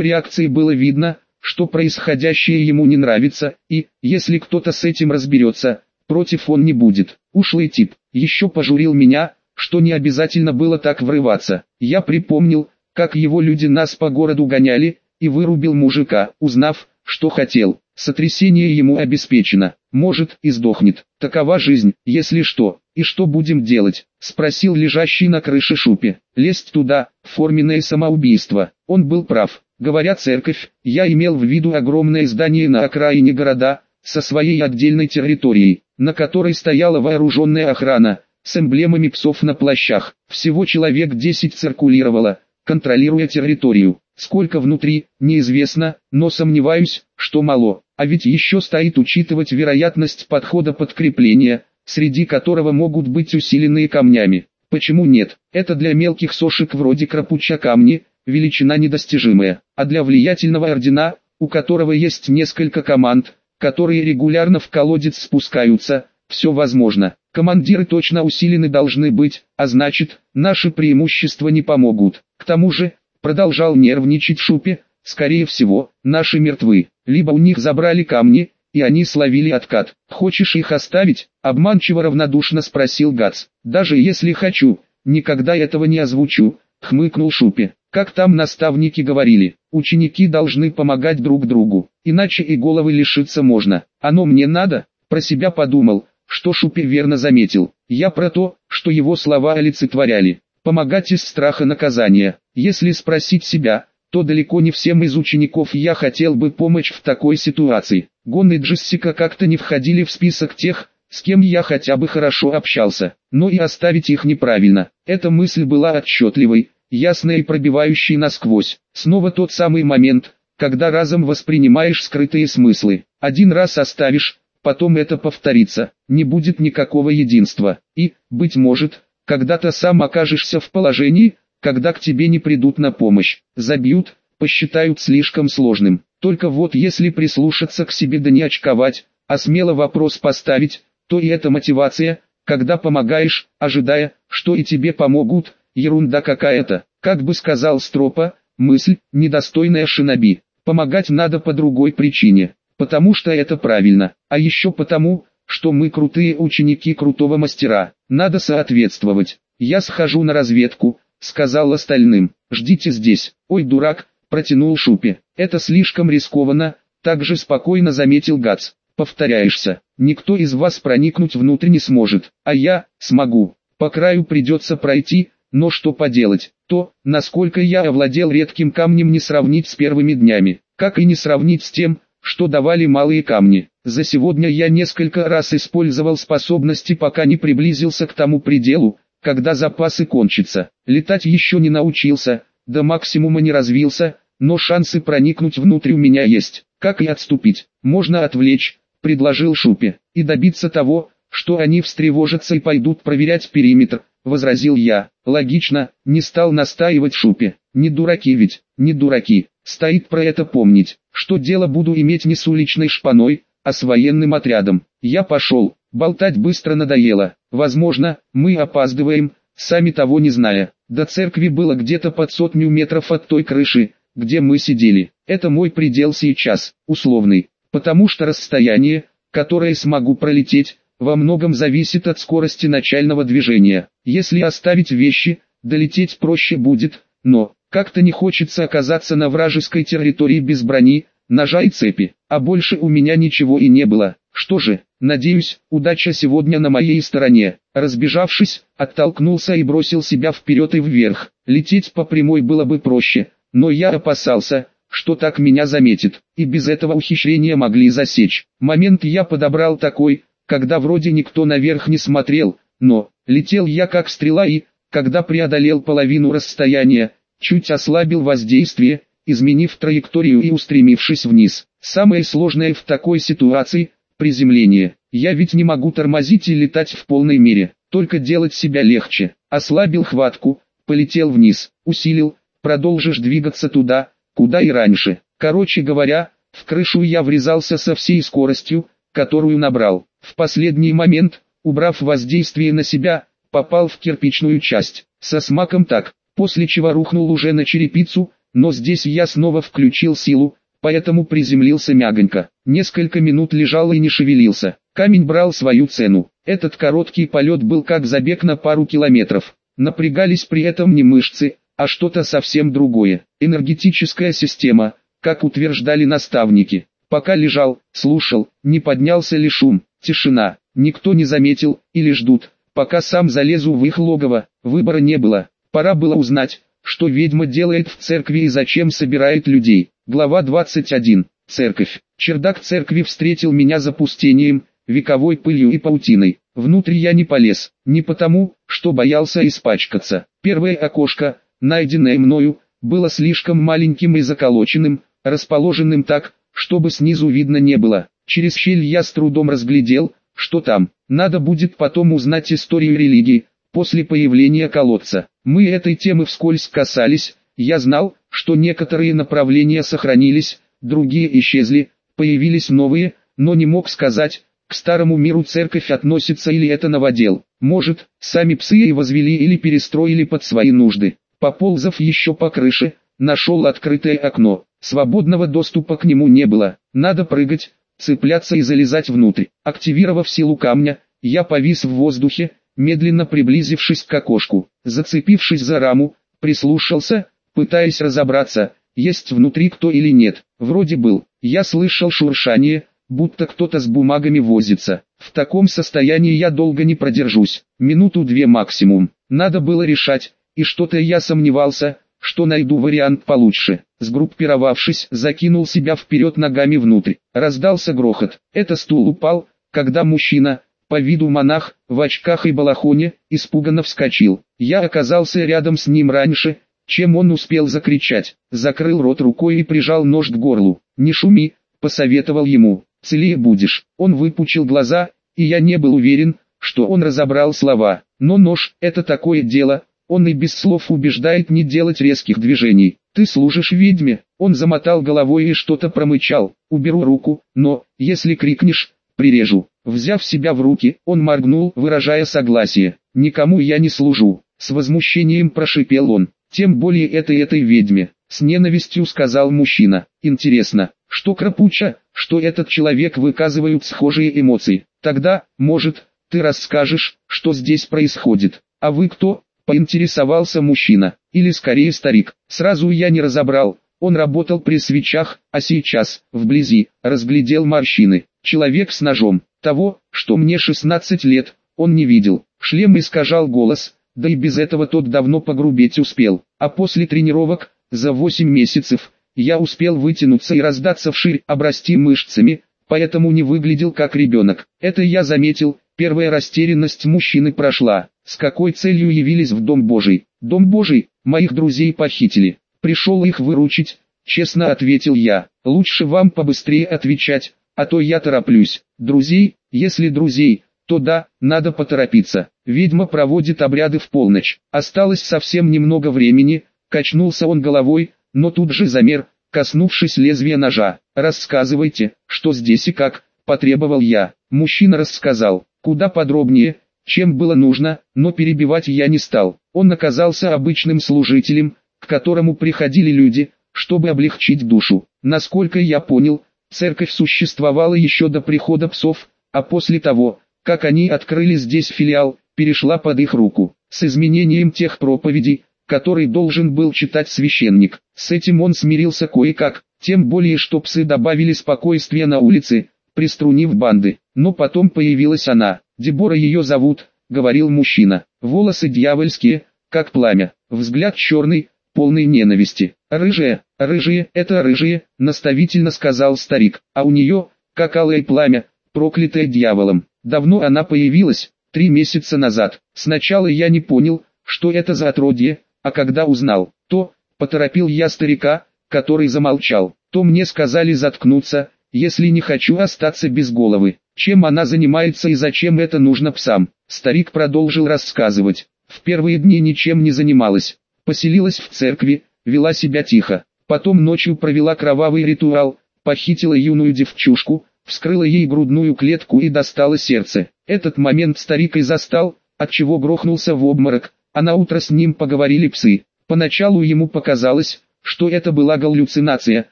реакции было видно, что происходящее ему не нравится, и, если кто-то с этим разберется, против он не будет. Ушлый тип, еще пожурил меня, что не обязательно было так врываться. Я припомнил, как его люди нас по городу гоняли, и вырубил мужика, узнав, что хотел. Сотрясение ему обеспечено, может и сдохнет. Такова жизнь, если что. И что будем делать? Спросил лежащий на крыше шупе. Лезть туда, форменное самоубийство. Он был прав. Говоря церковь, я имел в виду огромное здание на окраине города, со своей отдельной территорией, на которой стояла вооруженная охрана, с эмблемами псов на плащах. Всего человек 10 циркулировало, контролируя территорию. Сколько внутри, неизвестно, но сомневаюсь, что мало. А ведь еще стоит учитывать вероятность подхода подкрепления, среди которого могут быть усиленные камнями. Почему нет? Это для мелких сошек вроде крапуча камни, величина недостижимая, а для влиятельного ордена, у которого есть несколько команд, которые регулярно в колодец спускаются, все возможно. Командиры точно усилены должны быть, а значит, наши преимущества не помогут. К тому же, продолжал нервничать Шупе, скорее всего, наши мертвы, либо у них забрали камни, и они словили откат. Хочешь их оставить? Обманчиво равнодушно спросил Гац. Даже если хочу, никогда этого не озвучу, хмыкнул Шупе. Как там наставники говорили, ученики должны помогать друг другу, иначе и головы лишиться можно. Оно мне надо, про себя подумал, что Шупе верно заметил. Я про то, что его слова олицетворяли. Помогать из страха наказания. Если спросить себя, то далеко не всем из учеников я хотел бы помочь в такой ситуации. Гон и Джессика как-то не входили в список тех, с кем я хотя бы хорошо общался, но и оставить их неправильно. Эта мысль была отчетливой, ясной и пробивающей насквозь. Снова тот самый момент, когда разом воспринимаешь скрытые смыслы. Один раз оставишь, потом это повторится, не будет никакого единства. И, быть может, когда-то сам окажешься в положении, когда к тебе не придут на помощь, забьют, посчитают слишком сложным. Только вот если прислушаться к себе да не очковать, а смело вопрос поставить, то и эта мотивация, когда помогаешь, ожидая, что и тебе помогут, ерунда какая-то, как бы сказал Стропа, мысль, недостойная шиноби. Помогать надо по другой причине, потому что это правильно, а еще потому, что мы крутые ученики крутого мастера, надо соответствовать. Я схожу на разведку, сказал остальным, ждите здесь. Ой, дурак, протянул Шупи, это слишком рискованно, также спокойно заметил Гац. Повторяешься, никто из вас проникнуть внутрь не сможет, а я, смогу. По краю придется пройти, но что поделать, то, насколько я овладел редким камнем не сравнить с первыми днями, как и не сравнить с тем, что давали малые камни. За сегодня я несколько раз использовал способности пока не приблизился к тому пределу, когда запасы кончатся. Летать еще не научился, до максимума не развился, но шансы проникнуть внутрь у меня есть. Как и отступить, можно отвлечь, предложил Шупе, и добиться того, что они встревожатся и пойдут проверять периметр, возразил я. Логично, не стал настаивать Шупе. Не дураки ведь, не дураки. Стоит про это помнить, что дело буду иметь не с уличной шпаной, а с военным отрядом. Я пошел, болтать быстро надоело. Возможно, мы опаздываем, сами того не зная. До церкви было где-то под сотню метров от той крыши, где мы сидели. Это мой предел сейчас, условный потому что расстояние, которое смогу пролететь, во многом зависит от скорости начального движения. Если оставить вещи, долететь проще будет, но, как-то не хочется оказаться на вражеской территории без брони, ножа и цепи, а больше у меня ничего и не было. Что же, надеюсь, удача сегодня на моей стороне. Разбежавшись, оттолкнулся и бросил себя вперед и вверх. Лететь по прямой было бы проще, но я опасался, что так меня заметит, и без этого ухищрения могли засечь. Момент я подобрал такой, когда вроде никто наверх не смотрел, но, летел я как стрела и, когда преодолел половину расстояния, чуть ослабил воздействие, изменив траекторию и устремившись вниз. Самое сложное в такой ситуации – приземление. Я ведь не могу тормозить и летать в полной мере, только делать себя легче. Ослабил хватку, полетел вниз, усилил, продолжишь двигаться туда, куда и раньше. Короче говоря, в крышу я врезался со всей скоростью, которую набрал. В последний момент, убрав воздействие на себя, попал в кирпичную часть, со смаком так, после чего рухнул уже на черепицу, но здесь я снова включил силу, поэтому приземлился мягонько. Несколько минут лежал и не шевелился. Камень брал свою цену. Этот короткий полет был как забег на пару километров. Напрягались при этом не мышцы, а что-то совсем другое. Энергетическая система, как утверждали наставники. Пока лежал, слушал, не поднялся ли шум, тишина, никто не заметил, или ждут, пока сам залезу в их логово, выбора не было. Пора было узнать, что ведьма делает в церкви и зачем собирает людей. Глава 21. Церковь. Чердак церкви встретил меня запустением, вековой пылью и паутиной. Внутрь я не полез, не потому, что боялся испачкаться. Первое окошко, найденное мною, было слишком маленьким и заколоченным, расположенным так, чтобы снизу видно не было. Через щель я с трудом разглядел, что там. Надо будет потом узнать историю религии, после появления колодца. Мы этой темы вскользь касались, я знал, что некоторые направления сохранились, другие исчезли, появились новые, но не мог сказать, к старому миру церковь относится или это новодел. Может, сами псы и возвели или перестроили под свои нужды. Поползав еще по крыше, нашел открытое окно. Свободного доступа к нему не было. Надо прыгать, цепляться и залезать внутрь. Активировав силу камня, я повис в воздухе, медленно приблизившись к окошку. Зацепившись за раму, прислушался, пытаясь разобраться, есть внутри кто или нет. Вроде был. Я слышал шуршание, будто кто-то с бумагами возится. В таком состоянии я долго не продержусь. Минуту-две максимум. Надо было решать, и что-то я сомневался, что найду вариант получше. Сгруппировавшись, закинул себя вперед ногами внутрь. Раздался грохот. Это стул упал, когда мужчина, по виду монах, в очках и балахоне, испуганно вскочил. Я оказался рядом с ним раньше, чем он успел закричать. Закрыл рот рукой и прижал нож к горлу. «Не шуми», — посоветовал ему, — «целее будешь». Он выпучил глаза, и я не был уверен, что он разобрал слова. Но нож — это такое дело, он и без слов убеждает не делать резких движений. «Ты служишь ведьме?» Он замотал головой и что-то промычал. «Уберу руку, но, если крикнешь, прирежу». Взяв себя в руки, он моргнул, выражая согласие. «Никому я не служу». С возмущением прошипел он. «Тем более этой этой ведьме». С ненавистью сказал мужчина. «Интересно, что Крапуча, что этот человек выказывают схожие эмоции. Тогда, может, ты расскажешь, что здесь происходит. А вы кто?» Поинтересовался мужчина, или скорее старик. Сразу я не разобрал, он работал при свечах, а сейчас, вблизи, разглядел морщины. Человек с ножом, того, что мне 16 лет, он не видел. Шлем искажал голос, да и без этого тот давно погрубеть успел. А после тренировок, за 8 месяцев, я успел вытянуться и раздаться вширь, обрасти мышцами, поэтому не выглядел как ребенок. Это я заметил, первая растерянность мужчины прошла. С какой целью явились в Дом Божий? Дом Божий, моих друзей похитили. Пришел их выручить, честно ответил я. Лучше вам побыстрее отвечать, а то я тороплюсь. Друзей, если друзей, то да, надо поторопиться. Ведьма проводит обряды в полночь. Осталось совсем немного времени, качнулся он головой, но тут же замер, коснувшись лезвия ножа. «Рассказывайте, что здесь и как», – потребовал я. Мужчина рассказал, куда подробнее, чем было нужно, но перебивать я не стал. Он оказался обычным служителем, к которому приходили люди, чтобы облегчить душу. Насколько я понял, церковь существовала еще до прихода псов, а после того, как они открыли здесь филиал, перешла под их руку. С изменением тех проповедей, который должен был читать священник. С этим он смирился кое-как, тем более что псы добавили спокойствия на улице, приструнив банды. Но потом появилась она, Дебора ее зовут, говорил мужчина. Волосы дьявольские, как пламя, взгляд черный, полный ненависти. Рыжие, рыжие, это рыжие, наставительно сказал старик, а у нее, как алое пламя, проклятое дьяволом. Давно она появилась, три месяца назад. Сначала я не понял, что это за отродье, а когда узнал, то, поторопил я старика, который замолчал, то мне сказали заткнуться, если не хочу остаться без головы. Чем она занимается и зачем это нужно псам? Старик продолжил рассказывать. В первые дни ничем не занималась. Поселилась в церкви, вела себя тихо. Потом ночью провела кровавый ритуал, похитила юную девчушку, вскрыла ей грудную клетку и достала сердце. Этот момент старик и застал, отчего грохнулся в обморок, а на утро с ним поговорили псы. Поначалу ему показалось, что это была галлюцинация,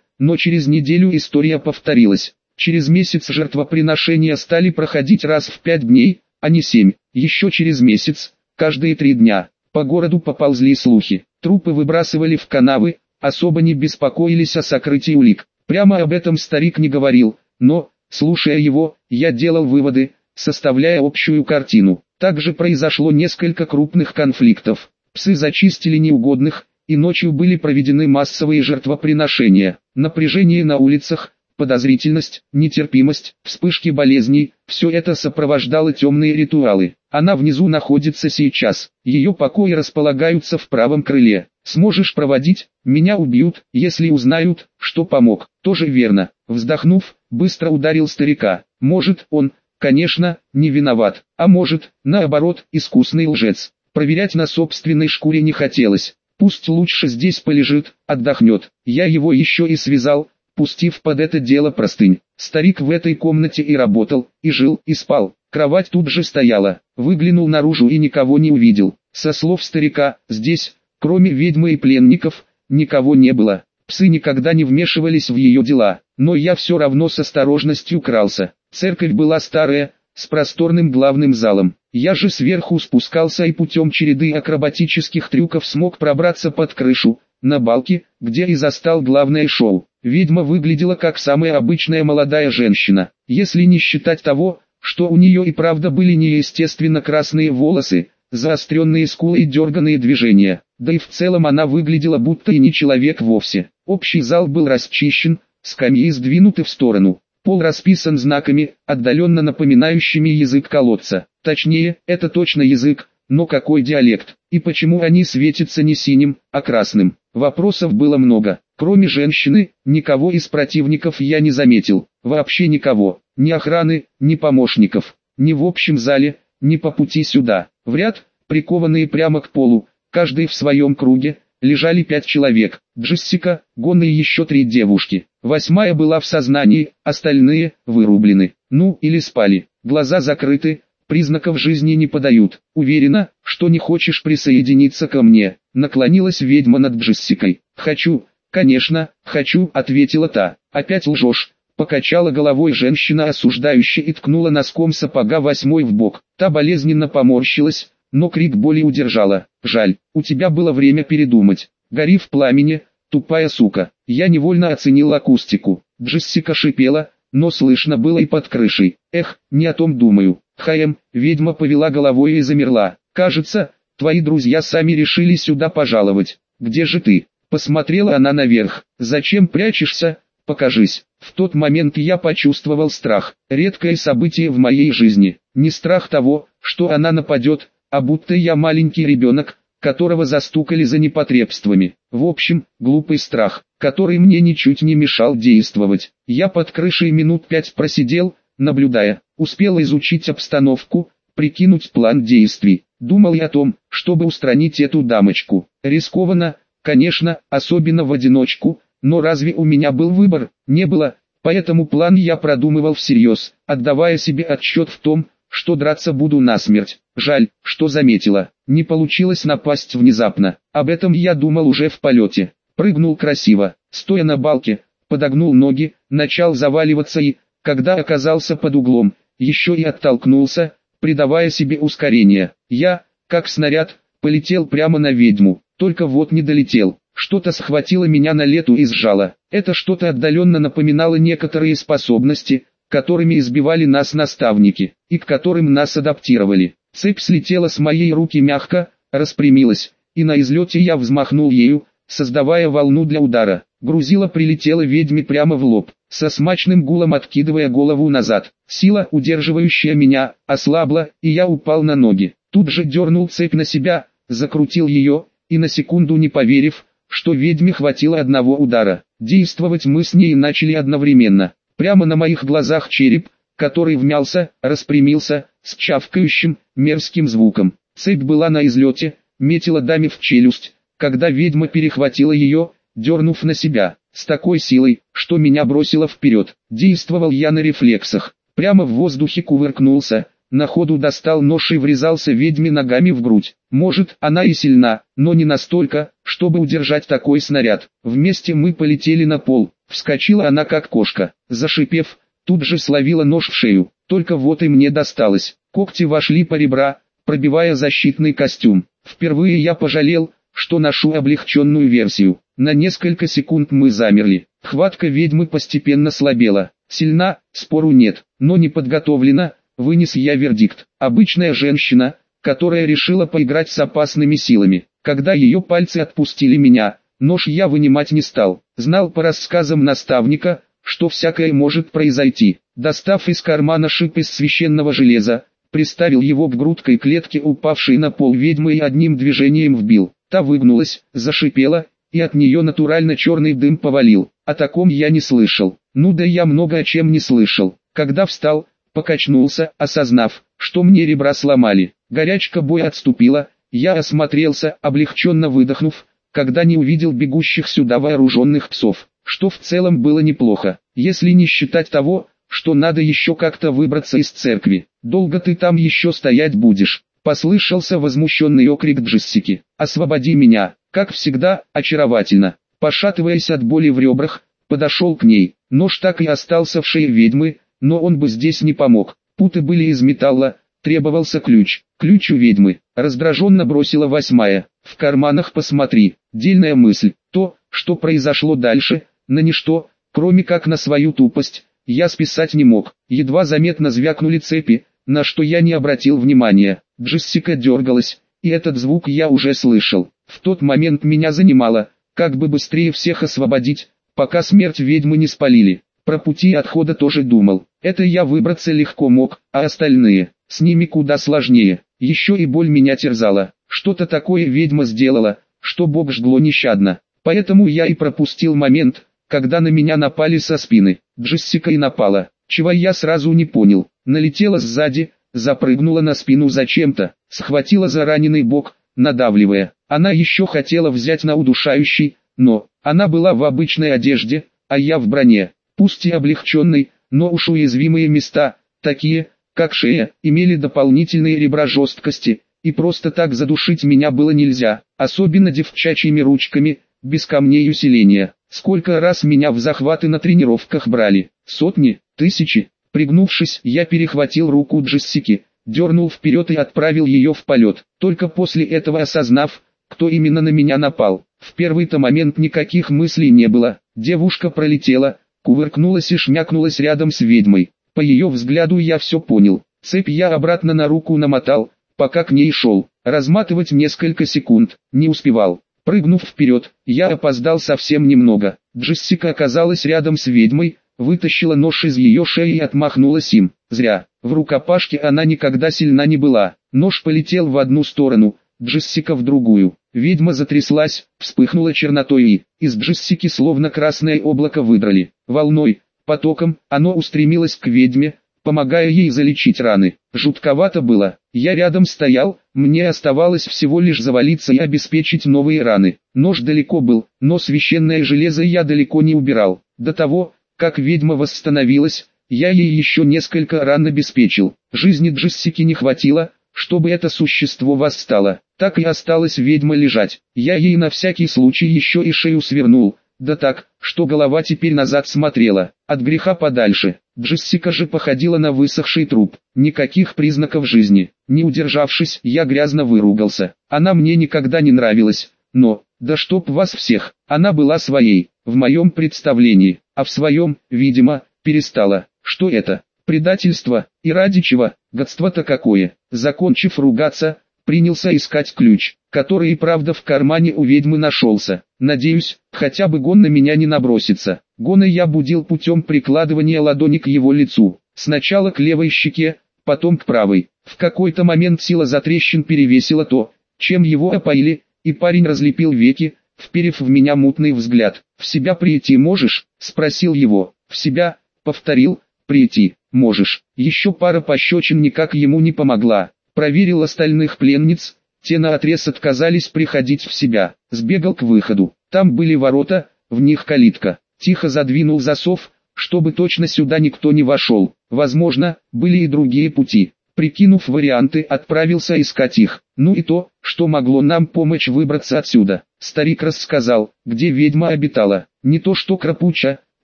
но через неделю история повторилась. Через месяц жертвоприношения стали проходить раз в пять дней, а не семь. Еще через месяц, каждые три дня, по городу поползли слухи. Трупы выбрасывали в канавы, особо не беспокоились о сокрытии улик. Прямо об этом старик не говорил, но, слушая его, я делал выводы, составляя общую картину. Также произошло несколько крупных конфликтов. Псы зачистили неугодных, и ночью были проведены массовые жертвоприношения. Напряжение на улицах, подозрительность, нетерпимость, вспышки болезней, все это сопровождало темные ритуалы. Она внизу находится сейчас, ее покои располагаются в правом крыле. Сможешь проводить, меня убьют, если узнают, что помог. Тоже верно. Вздохнув, быстро ударил старика. Может, он, конечно, не виноват, а может, наоборот, искусный лжец. Проверять на собственной шкуре не хотелось. Пусть лучше здесь полежит, отдохнет. Я его еще и связал, пустив под это дело простынь. Старик в этой комнате и работал, и жил, и спал. Кровать тут же стояла. Выглянул наружу и никого не увидел. Со слов старика, здесь, кроме ведьмы и пленников, никого не было. Псы никогда не вмешивались в ее дела, но я все равно с осторожностью крался. Церковь была старая, с просторным главным залом. Я же сверху спускался и путем череды акробатических трюков смог пробраться под крышу, на балке, где и застал главное шоу. Ведьма выглядела как самая обычная молодая женщина, если не считать того, что у нее и правда были неестественно красные волосы, заостренные скулы и дерганные движения, да и в целом она выглядела будто и не человек вовсе. Общий зал был расчищен, скамьи сдвинуты в сторону. Пол расписан знаками, отдаленно напоминающими язык колодца. Точнее, это точно язык, но какой диалект, и почему они светятся не синим, а красным? Вопросов было много. Кроме женщины, никого из противников я не заметил. Вообще никого. Ни охраны, ни помощников. Ни в общем зале, ни по пути сюда. В ряд, прикованные прямо к полу, каждый в своем круге, лежали пять человек. Джессика, Гон и еще три девушки. Восьмая была в сознании, остальные вырублены. Ну или спали. Глаза закрыты, признаков жизни не подают. Уверена, что не хочешь присоединиться ко мне. Наклонилась ведьма над Джессикой. Хочу, конечно, хочу, ответила та. Опять лжешь. Покачала головой женщина осуждающе и ткнула носком сапога восьмой в бок. Та болезненно поморщилась, но крик боли удержала. «Жаль, у тебя было время передумать. Гори в пламени, тупая сука». Я невольно оценил акустику. Джессика шипела, но слышно было и под крышей. Эх, не о том думаю. Хаем, ведьма повела головой и замерла. Кажется, твои друзья сами решили сюда пожаловать. Где же ты? Посмотрела она наверх. Зачем прячешься? Покажись. В тот момент я почувствовал страх. Редкое событие в моей жизни. Не страх того, что она нападет, а будто я маленький ребенок, которого застукали за непотребствами. В общем, глупый страх, который мне ничуть не мешал действовать. Я под крышей минут пять просидел, наблюдая, успел изучить обстановку, прикинуть план действий. Думал я о том, чтобы устранить эту дамочку. Рискованно, конечно, особенно в одиночку, но разве у меня был выбор? Не было, поэтому план я продумывал всерьез, отдавая себе отчет в том, что драться буду насмерть. Жаль, что заметила. Не получилось напасть внезапно. Об этом я думал уже в полете. Прыгнул красиво, стоя на балке, подогнул ноги, начал заваливаться и, когда оказался под углом, еще и оттолкнулся, придавая себе ускорение. Я, как снаряд, полетел прямо на ведьму, только вот не долетел. Что-то схватило меня на лету и сжало. Это что-то отдаленно напоминало некоторые способности, которыми избивали нас наставники, и к которым нас адаптировали. Цепь слетела с моей руки мягко, распрямилась, и на излете я взмахнул ею, создавая волну для удара. Грузила прилетела ведьме прямо в лоб, со смачным гулом откидывая голову назад. Сила, удерживающая меня, ослабла, и я упал на ноги. Тут же дернул цепь на себя, закрутил ее, и на секунду не поверив, что ведьме хватило одного удара. Действовать мы с ней начали одновременно. Прямо на моих глазах череп, который вмялся, распрямился, с чавкающим, мерзким звуком. Цепь была на излете, метила даме в челюсть, когда ведьма перехватила ее, дернув на себя, с такой силой, что меня бросило вперед. Действовал я на рефлексах, прямо в воздухе кувыркнулся, на ходу достал нож и врезался ведьме ногами в грудь. Может, она и сильна, но не настолько, чтобы удержать такой снаряд. Вместе мы полетели на пол, Вскочила она как кошка, зашипев, тут же словила нож в шею. Только вот и мне досталось. Когти вошли по ребра, пробивая защитный костюм. Впервые я пожалел, что ношу облегченную версию. На несколько секунд мы замерли. Хватка ведьмы постепенно слабела. Сильна, спору нет, но не подготовлена, вынес я вердикт. Обычная женщина, которая решила поиграть с опасными силами. Когда ее пальцы отпустили меня, Нож я вынимать не стал, знал по рассказам наставника, что всякое может произойти. Достав из кармана шип из священного железа, приставил его к грудкой клетке упавшей на пол ведьмы и одним движением вбил. Та выгнулась, зашипела, и от нее натурально черный дым повалил. О таком я не слышал. Ну да я много о чем не слышал. Когда встал, покачнулся, осознав, что мне ребра сломали. Горячка боя отступила, я осмотрелся, облегченно выдохнув, когда не увидел бегущих сюда вооруженных псов, что в целом было неплохо, если не считать того, что надо еще как-то выбраться из церкви. Долго ты там еще стоять будешь? Послышался возмущенный окрик Джессики. «Освободи меня!» Как всегда, очаровательно. Пошатываясь от боли в ребрах, подошел к ней. Нож так и остался в шее ведьмы, но он бы здесь не помог. Путы были из металла, требовался ключ. Ключ у ведьмы. Раздраженно бросила восьмая. В карманах посмотри. Дельная мысль. То, что произошло дальше, на ничто, кроме как на свою тупость, я списать не мог. Едва заметно звякнули цепи, на что я не обратил внимания. Джессика дергалась, и этот звук я уже слышал. В тот момент меня занимало, как бы быстрее всех освободить, пока смерть ведьмы не спалили. Про пути отхода тоже думал. Это я выбраться легко мог, а остальные, с ними куда сложнее. Еще и боль меня терзала. Что-то такое ведьма сделала, что бог жгло нещадно. Поэтому я и пропустил момент, когда на меня напали со спины. Джессика и напала, чего я сразу не понял. Налетела сзади, запрыгнула на спину зачем-то, схватила за раненый бок, надавливая. Она еще хотела взять на удушающий, но, она была в обычной одежде, а я в броне, пусть и облегченной, но уж уязвимые места, такие, как шея, имели дополнительные ребра жесткости, и просто так задушить меня было нельзя, особенно девчачьими ручками, без камней усиления. Сколько раз меня в захваты на тренировках брали, сотни, тысячи. Пригнувшись, я перехватил руку Джессики, дернул вперед и отправил ее в полет, только после этого осознав, кто именно на меня напал. В первый-то момент никаких мыслей не было, девушка пролетела, кувыркнулась и шмякнулась рядом с ведьмой. По ее взгляду я все понял, цепь я обратно на руку намотал, пока к ней шел, разматывать несколько секунд, не успевал. Прыгнув вперед, я опоздал совсем немного. Джессика оказалась рядом с ведьмой, вытащила нож из ее шеи и отмахнулась им. Зря, в рукопашке она никогда сильна не была. Нож полетел в одну сторону, Джессика в другую. Ведьма затряслась, вспыхнула чернотой и, из Джессики словно красное облако выдрали. Волной, потоком, оно устремилось к ведьме, помогая ей залечить раны. Жутковато было, я рядом стоял, мне оставалось всего лишь завалиться и обеспечить новые раны. Нож далеко был, но священное железо я далеко не убирал. До того, как ведьма восстановилась, я ей еще несколько ран обеспечил. Жизни Джессики не хватило, чтобы это существо восстало. Так и осталась ведьма лежать. Я ей на всякий случай еще и шею свернул, да так, что голова теперь назад смотрела, от греха подальше. Джессика же походила на высохший труп, никаких признаков жизни. Не удержавшись, я грязно выругался. Она мне никогда не нравилась, но, да чтоб вас всех, она была своей, в моем представлении, а в своем, видимо, перестала. Что это? Предательство, и ради чего, годство-то какое. Закончив ругаться, принялся искать ключ, который и правда в кармане у ведьмы нашелся. Надеюсь, хотя бы гон на меня не набросится. Гона я будил путем прикладывания ладони к его лицу. Сначала к левой щеке, потом к правой. В какой-то момент сила затрещин перевесила то, чем его опоили, и парень разлепил веки, вперев в меня мутный взгляд. «В себя прийти можешь?» – спросил его. «В себя?» – повторил. «Прийти, можешь». Еще пара пощечин никак ему не помогла. Проверил остальных пленниц, те наотрез отказались приходить в себя. Сбегал к выходу. Там были ворота, в них калитка. Тихо задвинул засов, чтобы точно сюда никто не вошел. Возможно, были и другие пути. Прикинув варианты, отправился искать их. Ну и то, что могло нам помочь выбраться отсюда. Старик рассказал, где ведьма обитала. Не то что крапуча,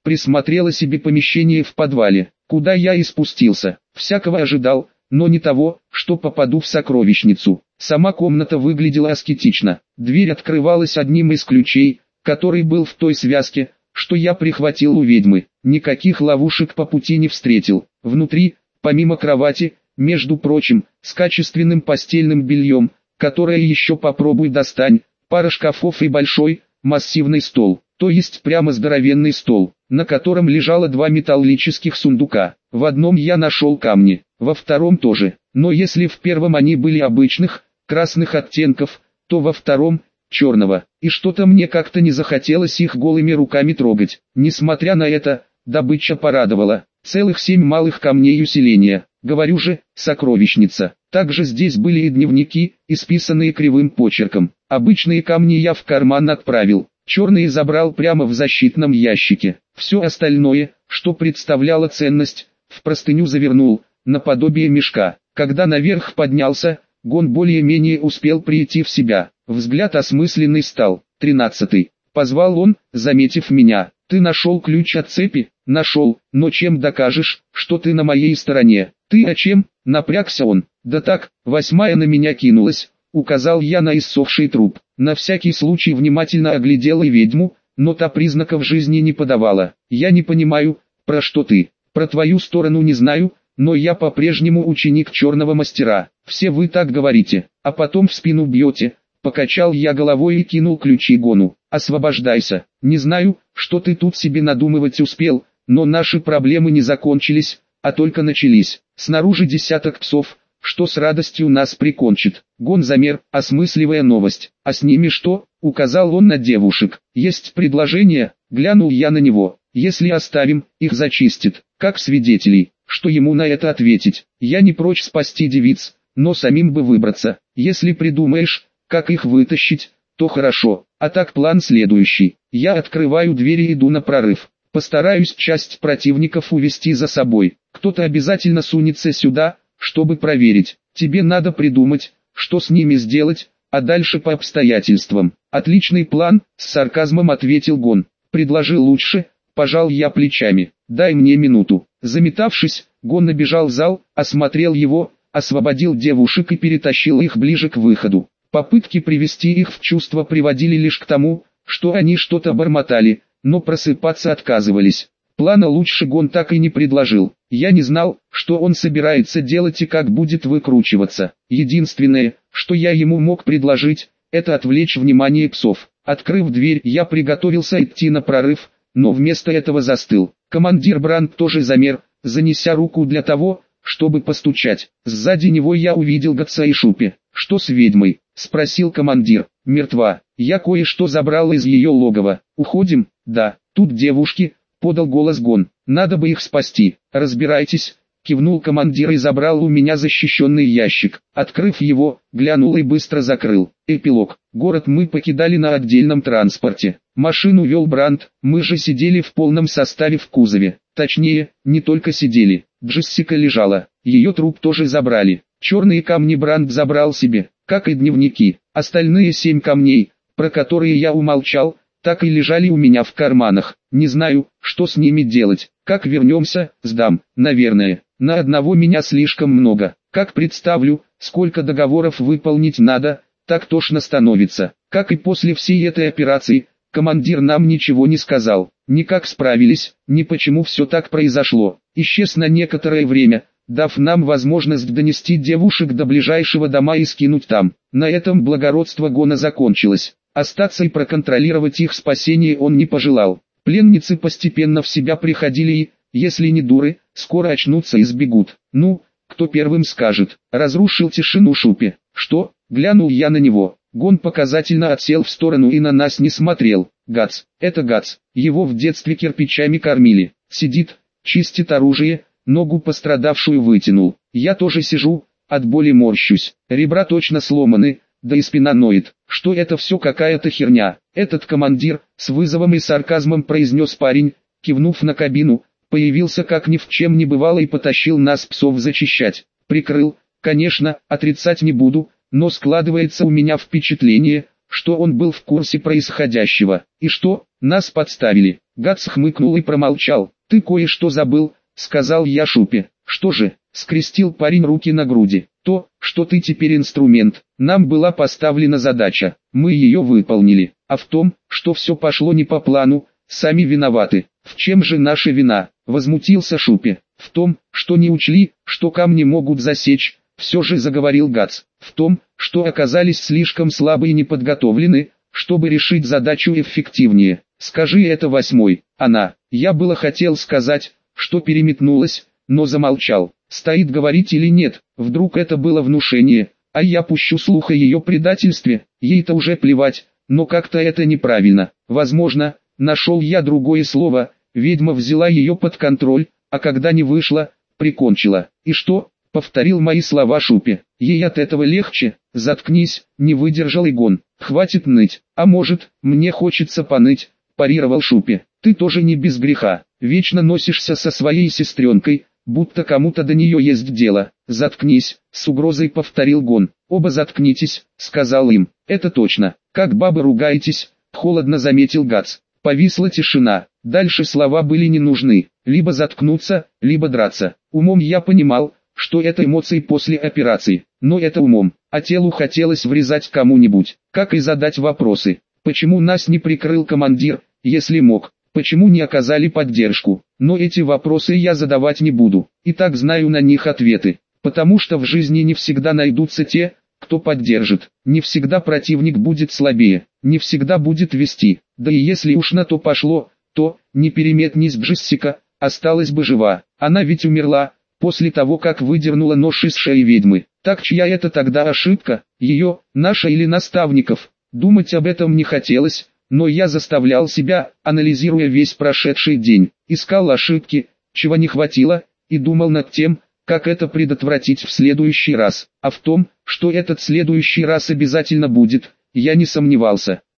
присмотрела себе помещение в подвале, куда я и спустился. Всякого ожидал, но не того, что попаду в сокровищницу. Сама комната выглядела аскетично. Дверь открывалась одним из ключей, который был в той связке, что я прихватил у ведьмы. Никаких ловушек по пути не встретил. Внутри, помимо кровати, между прочим, с качественным постельным бельем, которое еще попробуй достань, пара шкафов и большой, массивный стол, то есть прямо здоровенный стол, на котором лежало два металлических сундука. В одном я нашел камни, во втором тоже, но если в первом они были обычных, красных оттенков, то во втором – черного, и что-то мне как-то не захотелось их голыми руками трогать. Несмотря на это, добыча порадовала. Целых семь малых камней усиления, говорю же, сокровищница. Также здесь были и дневники, исписанные кривым почерком. Обычные камни я в карман отправил, черные забрал прямо в защитном ящике. Все остальное, что представляло ценность, в простыню завернул, наподобие мешка. Когда наверх поднялся, Гон более-менее успел прийти в себя. Взгляд осмысленный стал. Тринадцатый. Позвал он, заметив меня. Ты нашел ключ от цепи? Нашел, но чем докажешь, что ты на моей стороне? Ты о чем? Напрягся он. Да так, восьмая на меня кинулась, указал я на иссохший труп. На всякий случай внимательно оглядел и ведьму, но та признаков жизни не подавала. Я не понимаю, про что ты. Про твою сторону не знаю, но я по-прежнему ученик черного мастера. Все вы так говорите, а потом в спину бьете. Покачал я головой и кинул ключи Гону. Освобождайся. Не знаю, что ты тут себе надумывать успел, но наши проблемы не закончились, а только начались. Снаружи десяток псов, что с радостью нас прикончит. Гон замер, осмысливая новость. А с ними что? Указал он на девушек. Есть предложение, глянул я на него. Если оставим, их зачистит, как свидетелей. Что ему на это ответить? Я не прочь спасти девиц, но самим бы выбраться. Если придумаешь, как их вытащить, то хорошо. А так план следующий. Я открываю двери и иду на прорыв. Постараюсь часть противников увести за собой. Кто-то обязательно сунется сюда, чтобы проверить. Тебе надо придумать, что с ними сделать, а дальше по обстоятельствам. Отличный план, с сарказмом ответил Гон. Предложи лучше, пожал я плечами. Дай мне минуту. Заметавшись, Гон набежал в зал, осмотрел его, освободил девушек и перетащил их ближе к выходу. Попытки привести их в чувство приводили лишь к тому, что они что-то бормотали, но просыпаться отказывались. Плана лучше Гон так и не предложил. Я не знал, что он собирается делать и как будет выкручиваться. Единственное, что я ему мог предложить, это отвлечь внимание псов. Открыв дверь, я приготовился идти на прорыв, но вместо этого застыл. Командир Бранд тоже замер, занеся руку для того, чтобы постучать. Сзади него я увидел Гатса и Шупи. «Что с ведьмой?» – спросил командир. «Мертва. Я кое-что забрал из ее логова. Уходим?» «Да». Тут девушки, подал голос Гон. «Надо бы их спасти. Разбирайтесь». Кивнул командир и забрал у меня защищенный ящик. Открыв его, глянул и быстро закрыл. Эпилог. Город мы покидали на отдельном транспорте. Машину вел Бранд, мы же сидели в полном составе в кузове. Точнее, не только сидели. Джессика лежала, ее труп тоже забрали. Черные камни Бранд забрал себе, как и дневники. Остальные семь камней, про которые я умолчал, так и лежали у меня в карманах. Не знаю, что с ними делать. Как вернемся, сдам, наверное. На одного меня слишком много. Как представлю, сколько договоров выполнить надо, так тошно становится. Как и после всей этой операции, командир нам ничего не сказал. Ни как справились, ни почему все так произошло. Исчез на некоторое время, дав нам возможность донести девушек до ближайшего дома и скинуть там. На этом благородство Гона закончилось. Остаться и проконтролировать их спасение он не пожелал. Пленницы постепенно в себя приходили и, если не дуры, скоро очнутся и сбегут. Ну, кто первым скажет, разрушил тишину Шупе. Что? Глянул я на него. Гон показательно отсел в сторону и на нас не смотрел. Гац, это Гац, его в детстве кирпичами кормили. Сидит, чистит оружие, ногу пострадавшую вытянул. Я тоже сижу, от боли морщусь. Ребра точно сломаны, да и спина ноет. Что это все какая-то херня. Этот командир, с вызовом и сарказмом произнес парень, кивнув на кабину, появился как ни в чем не бывало и потащил нас псов зачищать. Прикрыл, конечно, отрицать не буду, но складывается у меня впечатление, что он был в курсе происходящего. И что, нас подставили. Гац хмыкнул и промолчал. «Ты кое-что забыл», — сказал я Шупе. «Что же?» — скрестил парень руки на груди. «То, что ты теперь инструмент. Нам была поставлена задача, мы ее выполнили. А в том, что все пошло не по плану, сами виноваты. В чем же наша вина?» — возмутился Шупе. «В том, что не учли, что камни могут засечь, все же заговорил Гац, в том, что оказались слишком слабы и неподготовлены, чтобы решить задачу эффективнее. Скажи это восьмой, она. Я было хотел сказать, что переметнулась, но замолчал. Стоит говорить или нет, вдруг это было внушение, а я пущу слух о ее предательстве, ей-то уже плевать, но как-то это неправильно. Возможно, нашел я другое слово, ведьма взяла ее под контроль, а когда не вышла, прикончила. И что, Повторил мои слова Шупе. Ей от этого легче. Заткнись, не выдержал Игон. Хватит ныть. А может, мне хочется поныть, парировал Шупе. Ты тоже не без греха. Вечно носишься со своей сестренкой, будто кому-то до нее есть дело. Заткнись, с угрозой повторил Гон. Оба заткнитесь, сказал им. Это точно. Как бабы ругаетесь, холодно заметил Гац. Повисла тишина. Дальше слова были не нужны. Либо заткнуться, либо драться. Умом я понимал, что это эмоции после операции, но это умом, а телу хотелось врезать кому-нибудь, как и задать вопросы. Почему нас не прикрыл командир, если мог? Почему не оказали поддержку? Но эти вопросы я задавать не буду, и так знаю на них ответы. Потому что в жизни не всегда найдутся те, кто поддержит. Не всегда противник будет слабее, не всегда будет вести. Да и если уж на то пошло, то, не переметнись Джессика, осталась бы жива. Она ведь умерла, после того как выдернула нож из шеи ведьмы. Так чья это тогда ошибка, ее, наша или наставников? Думать об этом не хотелось, но я заставлял себя, анализируя весь прошедший день, искал ошибки, чего не хватило, и думал над тем, как это предотвратить в следующий раз. А в том, что этот следующий раз обязательно будет, я не сомневался.